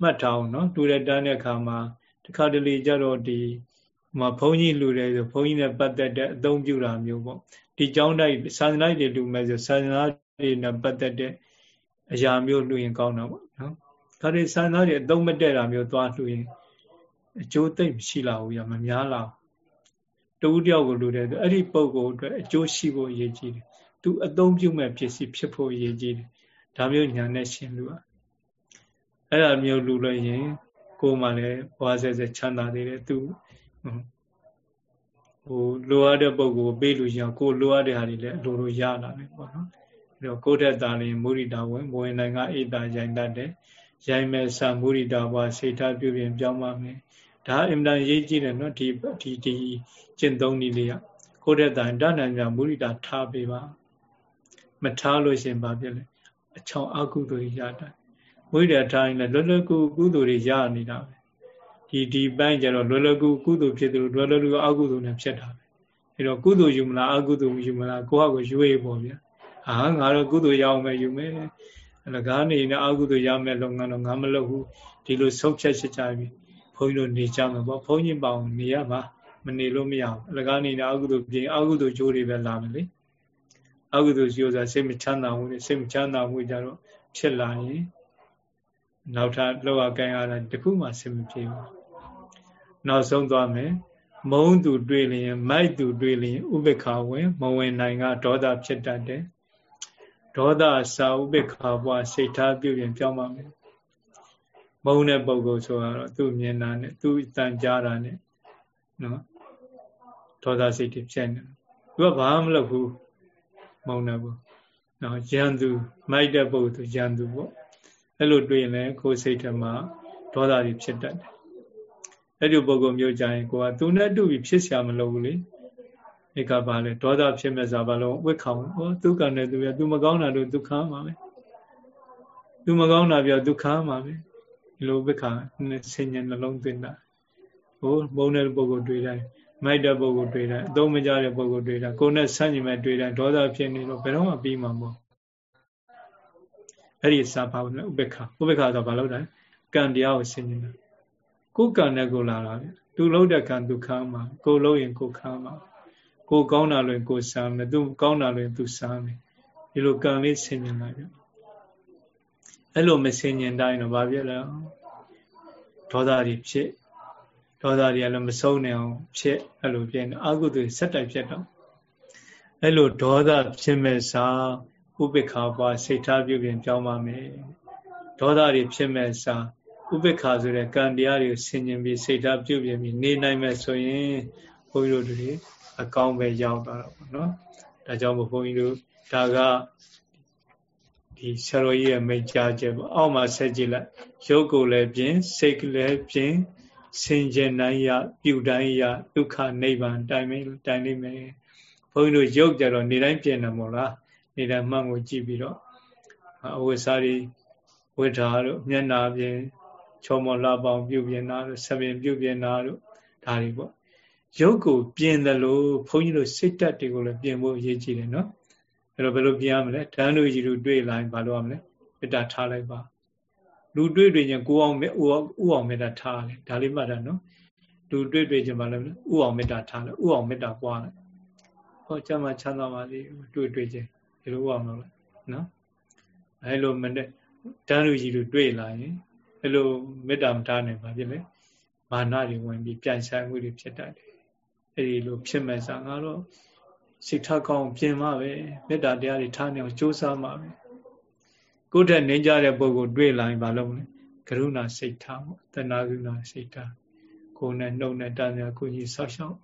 မှတ်ထားအောင်နော်လှူတဲ့တန်းတဲ့အခါမှာတခါတလေကြတော့ဒီ မှာဘုန်းကြီးလှူတယ်ဆိုဘုန်းကြီးနဲ့ပတ်သက်တဲ့အသုံးပြုတာမျိုးပေါ့ဒီကျောင်းတိုက်စာသနာ့တွေလှူမယ်ဆိုစာသနာ့တွေနဲ့ပတ်သက်တဲ့အရာမျိုးလှူရင်ကောင်းတာပေါ့နော်ဒါတွေစာသနာ့တွေအသုံးမတည့်တာမျိုးသွားလှူရင်အကျိုးသိမ့်မရှိလာဘူးရမများလာတူတယောက်ကိုလှူတယ်ဆိုအဲ့ဒီပုံကိုအတွက်အကျိုးရှိဖို့အရေးကြီးတယ်သူအသုံးပြုမဲ့ပစ္စည်းဖြစ်ဖို့အရေးကြီးတယ်ဒါမျိုးညာနဲ့ရှင်းလို့အဲ့ဒါမျိုးလူလို့ရင်ကိုယ်မှလည်းဘဝဆက်ဆက်ချမ်းသာသေးတယ်သူ ဟိုလိုအပ်တဲ့ပုံကိုပေးလို့ရအောင်ကိုလိုအပ်တဲ့ဟာတွေလည်းလိုလိုရလာတယ်ပေါ့နော်အဲ့တော့ကိုယ့်တက်တာလည်းမုရိတာဝင်ဘဝင်နိုင်ငံအိတာရိုင်တတ်တယ်ရိုင်မဲ့ဆာမုရိတာဘဝစိတ်ထားပြုပြင်ပြောင်းပါမယ်ဒါအင်မတန်ရေးကြည့်တယ်နော်ဒီဒီဒီကျင့်သုံးနည်းလေးကကိုယ့်တက်တာတဏ္ဍာမြမုရိတာထားပေးပါမထားလို့ရှင်ဘာဖြစ်လဲအချောင်အကုသိုလ်ရတာမွေးတဲ့ထားရင်လည်းလွယ်လွယ်ကူကုသိုလ်တွေရနေတာပဲ ဒီဒီပိုင်းကျတော့လွယ်လွယ်ကူကုသိုလ်ဖြစ်တယ်လွယ်လွယ်ကူအကုသိုလ်နဲ့ဖြစ်တာပဲအဲတော့ကုသိုလ်ယူမလားအကုသိုလ်ယူမလားကိုယ့်ဟာကိုယ်ယူရပေါ့ဗျာအာငါတော့ကုသိုလ်ရအောင်ပဲယူမယ်အလကားနေနဲ့အကုသိုလ်ရမယ်လုပ်ငန်းတော့ငါမလုပ်ဘူးဒီလိုဆုံးဖြတ်ချက်ကြပြီဘုန်းကြီးတို့နေကြမှာပေါ့ဘုန်းကြီးပေါအောင်နေရမှာမနေလို့မရဘူးအလကားနေနဲ့အကုသိုလ်ပြင်အကုသိုလ်ကျိုးတွေပဲလာမယ်လေအကုသိုလ်ကျိုးဆိုတာစိတ်မချမ်းသာဘူးလေစိတ်မချမ်းသာမှုကြတော့ဖြစ်လာရင်နောက်ထပ်လောက်အကိုင်းရတာတခုမှဆင်မပြေဘူး နောက်ဆုံးသွားမယ်မုံသူတွေ့လျင်မိုက်သူတွေ့လျင်ဥပေက္ခဝင် မဝင်နိုင်ကဒေါသဖြစ်တတ်တယ်ဒေါသစာဥပေက္ခဘွားစိတ်ထားပြုပြင်ပြောင်းပါမယ်မုံတဲ့ပုဂ္ဂိုလ်ဆိုတော့သူ့မြင်တာနဲ့သူ့တန်ကြားတာနဲ့နော်ဒေါသစိတ်တွေဖြစ်နေသူကဘာမှမလုပ်ဘူးမုံတယ်ဘူးနော်ရန်သူမိုက်တဲ့ပုဂ္ဂိုလ်သူရန်သူပေါ့အဲ့လိုတွေ့ရင်လည်းကိုယ်စိတ်ထဲမှာဒေါသတွေဖြစ်တတ်တယ် အဲ့ဒီပုဂ္ဂိုလ်မျိုးကြရင်ကိုကသူနဲ့တူပြီးဖြစ်เสียမလို့ဘူးလေဧကပါလေဒေါသဖြစ်မဲ့စားဘာလို့ဝိခေါင်ဟောဒုက္ခနဲ့သူရသူမကောင်းတာလို့ဒုက္ခမှာပဲသူမကောင်းတာပြောဒုက္ခမှာပဲဒီလိုဝိခါဆင်ញနှလုံးသွင်းတာဟိုမုန်းတဲ့ပုဂ္ဂိုလ်တွေ့တိုင်းမိုက်တဲ့ပုဂ္ဂိုလ်တွေ့တိုင်းအသုံးမကျတဲ့ပုဂ္ဂိုလ်တွေ့တိုင်းကိုယ်နဲ့ဆန့်ကျင်မဲ့တွေ့တိုင်းဒေါသဖြစ်နေတော့ဘယ်တော့မှပြီးမှာမဟုတ်အဲ့ဒီစာပါဥပ္ပခဥပ္ပခဆိုဘာလို့လဲကံတရားကိုဆင်ញင်တာ ကိုယ်ကံနဲ့ကိုလာတာဗျသူလုံးတဲ့ကံသူခံမှာကိုလုံးရင်ကိုခံမှာကိုကောင်းတာလို့ကိုစားမယ်သူကောင်းတာလို့သူစားမယ်ဒီလိုကံလေးဆင်ញင်လာဗျအဲ့လိုမဆင်ញင်တိုင်းတော့ဘာဖြစ်လဲဒေါသတွေဖြစ်ဒေါသတွေကလည်းမဆုံးနိုင်အောင်ဖြစ်အဲ့လိုဖြစ်နေအကုသိုလ်ဆက်တိုက်ဖြစ်တော့အဲ့လိုဒေါသဖြစ်မဲ့စာဥပိ္ပခာပွားစိတ်ထားပြုပြင်ပြောင်းပါမယ်ဒေါသတွေဖြစ်မဲ့စာ ဥပိ္ပခာဆိုတဲ့ကံတရားတွေကိုဆင်ញင်ပြီးစိတ်ထားပြုပြင်ပြီးနေနိုင်မဲ့ဆိုရင်ဘုန်းကြီးတို့တွေအကောင်းပဲရောက်သွားတော့ပေါ့နော်ဒါကြောင့်မို့ဘုန်းကြီးတို့ဒါကဒီဆရာတော်ကြီးရဲ့မိတ်ကြားချက်ပေါ့အောက်မှာဆက်ကြည့်လိုက်ရုပ်ကိုယ်လည်းပြင်စိတ်လည်းပြင်ဆင်ခြင်နိုင်ရပြုတိုင်းရဒုက္ခနိဗ္ဗာန်တိုင်မတိုင်လိမ့်မယ်ဘုန်းကြီးတို့ရုပ်ကြတော့နေတိုင်းပြင်တယ်မို့လားနေတိုင်းမှန်ကိုကြည့်ပြီးတော့အဝိစာရီဝိထာတို့မျက်နာပြင် ချောမောလှပေါင်းပြုပြင်တာတို့ဆပင်ပြုပြင်တာတို့ဒါတွေပေါ့ရုပ်ကိုပြင်တယ်လို့ဘုန်းကြီးတို့စိတ်တက်တွေကိုလည်းပြင်ဖို့အရေးကြီးတယ်နော်အဲ့တော့ဘယ်လိုပြင်ရမလဲတန်းတို့ကြီးတို့တွေ့လာရင်ဘာလုပ်ရမလဲမေတ္တာထားလိုက်ပါလူတွေ့တွေ့ချင်းကိုအောင်မေဥအောင်မေတ္တာထားတယ်ဒါလေးမှတ်တာနော်လူတွေ့တွေ့ချင်းဘာလဲဥအောင်မေတ္တာထားလိုက်ဥအောင်မေတ္တာပွားလိုက်ဟောကျမ်းမှာချမ်းသာပါစေတွေ့တွေ့ချင်းဒီလိုဥအောင်လုပ်လိုက်နော်အဲ့လိုမနဲ့တန်းလူကြီးတို့တွေ့လာရင် အဲ့လိုမေတ္တာမထားနိုင်ပါဖြစ်လေမာနတွေဝင်ပြီးပြန်ဆိုင်မှုတွေဖြစ်တတ်တယ်အဲ့ဒီလိုဖြစ်မဲ့စားငါတော့စိတ်ထားကောင်းပြင်မှပဲမေတ္တာတရားတွေထားနေအောင်ကြိုးစားမှပဲကိုယ့်ထက်နေကြတဲ့ပုဂ္ဂိုလ်တွေ့လာရင်ဘာလုပ်မလဲကရုဏာစိတ်ထားပေါ့တဏှာကရုဏာစိတ်ထားကိုယ်နဲ့နှုတ်နဲ့တန်မြာကိုကြီးဆောက်ရှောက်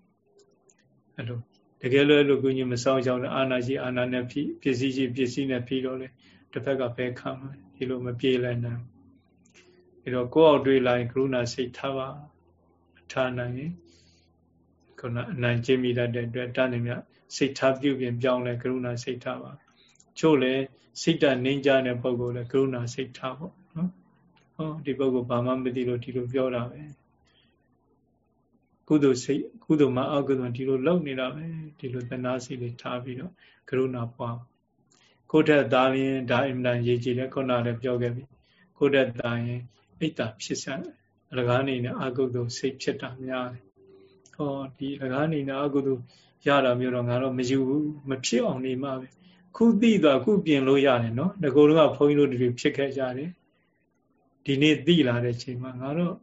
အဲ့လိုတကယ်လို့အဲ့လိုကိုကြီးမဆောက်ရှောက်နဲ့အာနာရှိအာနာနဲ့ဖြစ်ပစ္စည်းရှိပစ္စည်းနဲ့ပြီးတော့လေတစ်ဖက်ကပဲခံမှာဒီလိုမပြေးလိုက်နိုင် အဲ့တော့ကိုယ့်အောက်တွေ့လာရင်ကရုဏာစိတ်ထားပါထားနိုင်ရင်ခုနအနိုင်ကျင့်မိတတ်တဲ့အတွက်တန်နေမြစိတ်ထားပြုပြင်ပြောင်းလဲကရုဏာစိတ်ထားပါချို့လည်းစိတ်တနှင်းကြတဲ့ပုံကိုလည်းကရုဏာစိတ်ထားပေါ့နော်ဟောဒီပုံကိုဘာမှမသိလို့ဒီလိုပြောတာပဲကုသိုလ်စိတ်ကုသိုလ်မှာအကုသိုလ်ဒီလိုလောက်နေတာပဲဒီလိုတဏှာစိတ်လေးထားပြီးတော့ကရုဏာပွားကိုယ့်ထက်သားရင်ဒါအင်မတန်ရေးကြည့်တယ်ခုနလည်းပြောခဲ့ပြီကိုယ့်ထက်သားရင် အိတ်တာဖြစ်စံအလကားနေနဲ့အကုသိုလ်စိတ်ဖြစ်တာများတယ်ဟောဒီအလကားနေနဲ့အကုသိုလ်ရတာမျိုးတော့ငါတော့မယူဘူးမဖြစ်အောင်နေမှာပဲခုသိသွားခုပြင်လို့ရတယ်နော်ငကိုယ်တော့ဘုန်းကြီးတို့တွေဖြစ်ခဲ့ကြတယ်ဒီနေ့သိလာတဲ့ချိန်မှာငါတော့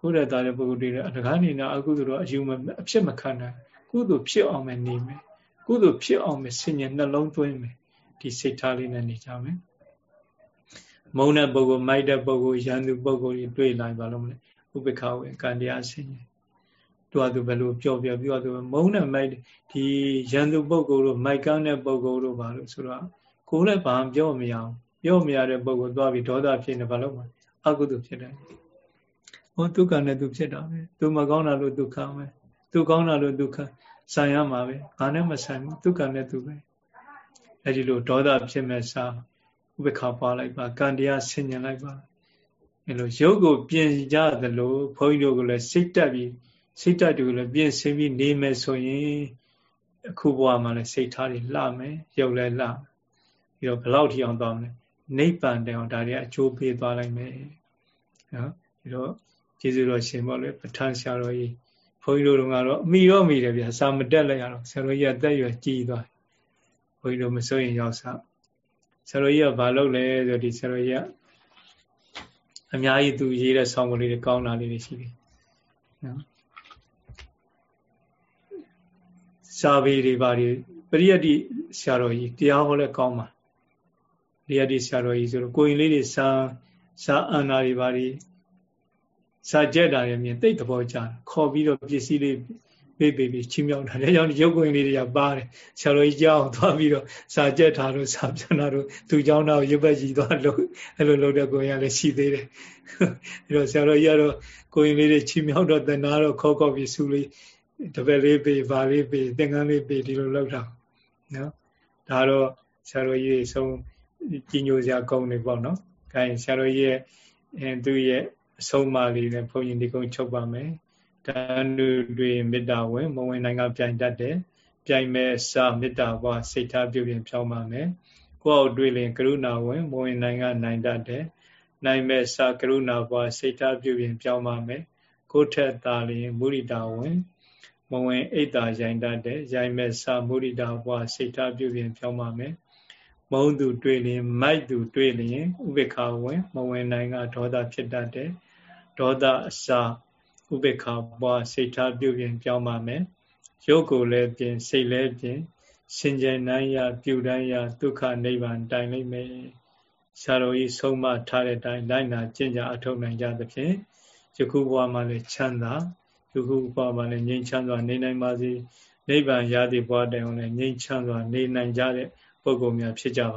ကိုယ်ရတာတဲ့ပုဂ္ဂိုလ်တွေအလကားနေနဲ့အကုသိုလ်တော့အယူမအဖြစ်မခံနိုင်ကုသိုလ်ဖြစ်အောင်ပဲနေမယ်ကုသိုလ်ဖြစ်အောင်ပဲဆင်ញနှလုံးသွင်းမယ်ဒီစိတ်ထားလေးနဲ့နေကြမယ် မုံတဲ့ပုဂ္ဂိုလ်မိုက်တဲ့ပုဂ္ဂိုလ်ရန်သူပုဂ္ဂိုလ်တွေတွေ့လာပါလို့မလဲဥပ္ပခဝေကံတရားဆင်ញသူကသူဘယ်လိုပြောပြောပြောသူမုန်းတဲ့မိုက်ဒီရန်သူပုဂ္ဂိုလ်တို့မိုက်ကန်းတဲ့ပုဂ္ဂိုလ်တို့ဘာလို့ဆိုတော့ကိုယ်လည်းဘာပြောမရအောင်ပြောမရတဲ့ပုဂ္ဂိုလ်သွားပြီးဒေါသဖြစ်နေဘာလို့မလဲအကုသိုလ်ဖြစ်တယ်ဟောဒုက္ခနဲ့သူဖြစ်တာပဲသူမကောင်းတာလို့ဒုက္ခပဲသူကောင်းတာလို့ဒုက္ခဆံရမှာပဲငါနဲ့မဆံဘူးဒုက္ခနဲ့သူပဲအဲဒီလိုဒေါသဖြစ်မဲ့စာ ဥပ္ပခါပွားလိုက်ပါကံတရားဆင်ញင်လိုက်ပါအဲလိုရုပ်ကိုပြင်ကြသလိုဘုန်းကြီးတို့ကလည်းစိတ်တက်ပြီးစိတ်ဓာတ်တွေကိုလည်းပြင်ဆင်ပြီးနေမယ်ဆိုရင်အခုဘဝမှာလည်းစိတ်ထားတွေလှမယ်ရုပ်လည်းလှပြီးတော့ဘယ်လောက်ထိအောင်သွားမလဲနိဗ္ဗာန်တောင်ဒါတွေအကျိုးပေးသွားနိုင်မယ်နော်ပြီးတော့ကျေးဇူးတော်ရှင်ပေါ့လေပဋ္ဌာန်းဆရာတော်ကြီးဘုန်းကြီးတို့ကတော့အမိရောမိတယ်ဗျာစာမတက်လိုက်ရတော့ဆရာတော်ကြီးကတက်ရွယ်ကြီးသွားဘုန်းကြီးတို့မစိုးရင်ရောက်စား ဆရာတော်ကြီးကဘာလုပ်လဲဆိုဒီဆရာတော်ကြီးကအများကြီးသူရေးတဲ့ဆောင်းကလေးတွေကောင်းတာလေးတွေရှိတယ်နော်စာပေတွေပါတွေပရိယတ်တိဆရာတော်ကြီးတရားဟောလဲကောင်းပါပရိယတ်တိဆရာတော်ကြီးဆိုတော့ကိုရင်လေးတွေစာစာအန္နာတွေပါတွေစာကြက်တာတွေမြင်တိတ်သဘောကျခေါ်ပြီးတော့ပစ္စည်းလေး မေ့ပေပြီးချင်းမြောက်တာလေကြောင့်ရုပ်ကွင်းလေးတွေကပါတယ်ဆရာတော်ကြီးကြောင်းသွားပြီးတော့စာကြက်ထားလို့စာပြန်တာတို့သူကြောင်းတော့ရုပ်ပဲကြီးသွားလို့အဲ့လိုလုပ်တဲ့ကိုရင်ကလည်းရှိသေးတယ်အဲ့တော့ဆရာတော်ကြီးကတော့ကိုရင်လေးတွေချင်းမြောက်တော့တနာတော့ခေါက်ခေါက်ပြီးဆူလေးတပည့်လေးပေးဗာလေးပေးသင်္ကန်းလေးပေးဒီလိုလုပ်တာနော်ဒါတော့ဆရာတော်ကြီးဆုံးကြီးညိုစရာကောင်းနေပေါ့နော်အဲဆရာတော်ကြီးရဲ့သူ့ရဲ့အဆုံးအမလေးနဲ့ဘုန်းကြီးဒီကုန်းချုပ်ပါမယ် တန်တူတွေမေတ္တာဝင်မဝင်နိုင်ကပြိုင်တတ်တယ်။ပြိုင်မဲ့စာမေတ္တာဘွားစိတ်ထားပြုပြင်ဖြောင်းပါမယ်။ကိုယ့်အောက်တွေ့ရင်ကရုဏာဝင်မဝင်နိုင်ကနိုင်တတ်တယ်။နိုင်မဲ့စာကရုဏာဘွားစိတ်ထားပြုပြင်ဖြောင်းပါမယ်။ကိုယ့်ထက်သာလျင်မုရိတာဝင်မဝင်အိတ်တာရိုင်တတ်တယ်။ရိုင်မဲ့စာမုရိတာဘွားစိတ်ထားပြုပြင်ဖြောင်းပါမယ်။မုံသူတွေ့ရင်မိုက်သူတွေ့ရင်ဥပေက္ခဝင် မဝင်နိုင်ကဒေါသဖြစ်တတ်တယ်ဒေါသအစာ ဥပေက္ခပွားစိတ်ထားပြုပြင်ပြောင်းပါမယ်ရုပ်ကိုယ်လည်းပြင်စိတ်လည်းပြင်စင်ကြယ်နိုင်ရပြုတိုင်းရဒုက္ခနိဗ္ဗာန်တိုင်လိမ့်မယ်ဆရာတော်ကြီးဆုံးမထားတဲ့အတိုင်းလိုက်နာကျင့်ကြအထောက်နိုင်ကြသဖြင့်ယခုဘဝမှာလည်းချမ်းသာယခုဘဝမှာလည်းငြိမ်းချမ်းစွာနေနိုင်ပါစေနိဗ္ဗာန်ရသည့်ဘဝတိုင်အောင်လည်းငြိမ်းချမ်းစွာနေနိုင်ကြတဲ့ပုဂ္ဂိုလ်များဖြစ်ကြပါ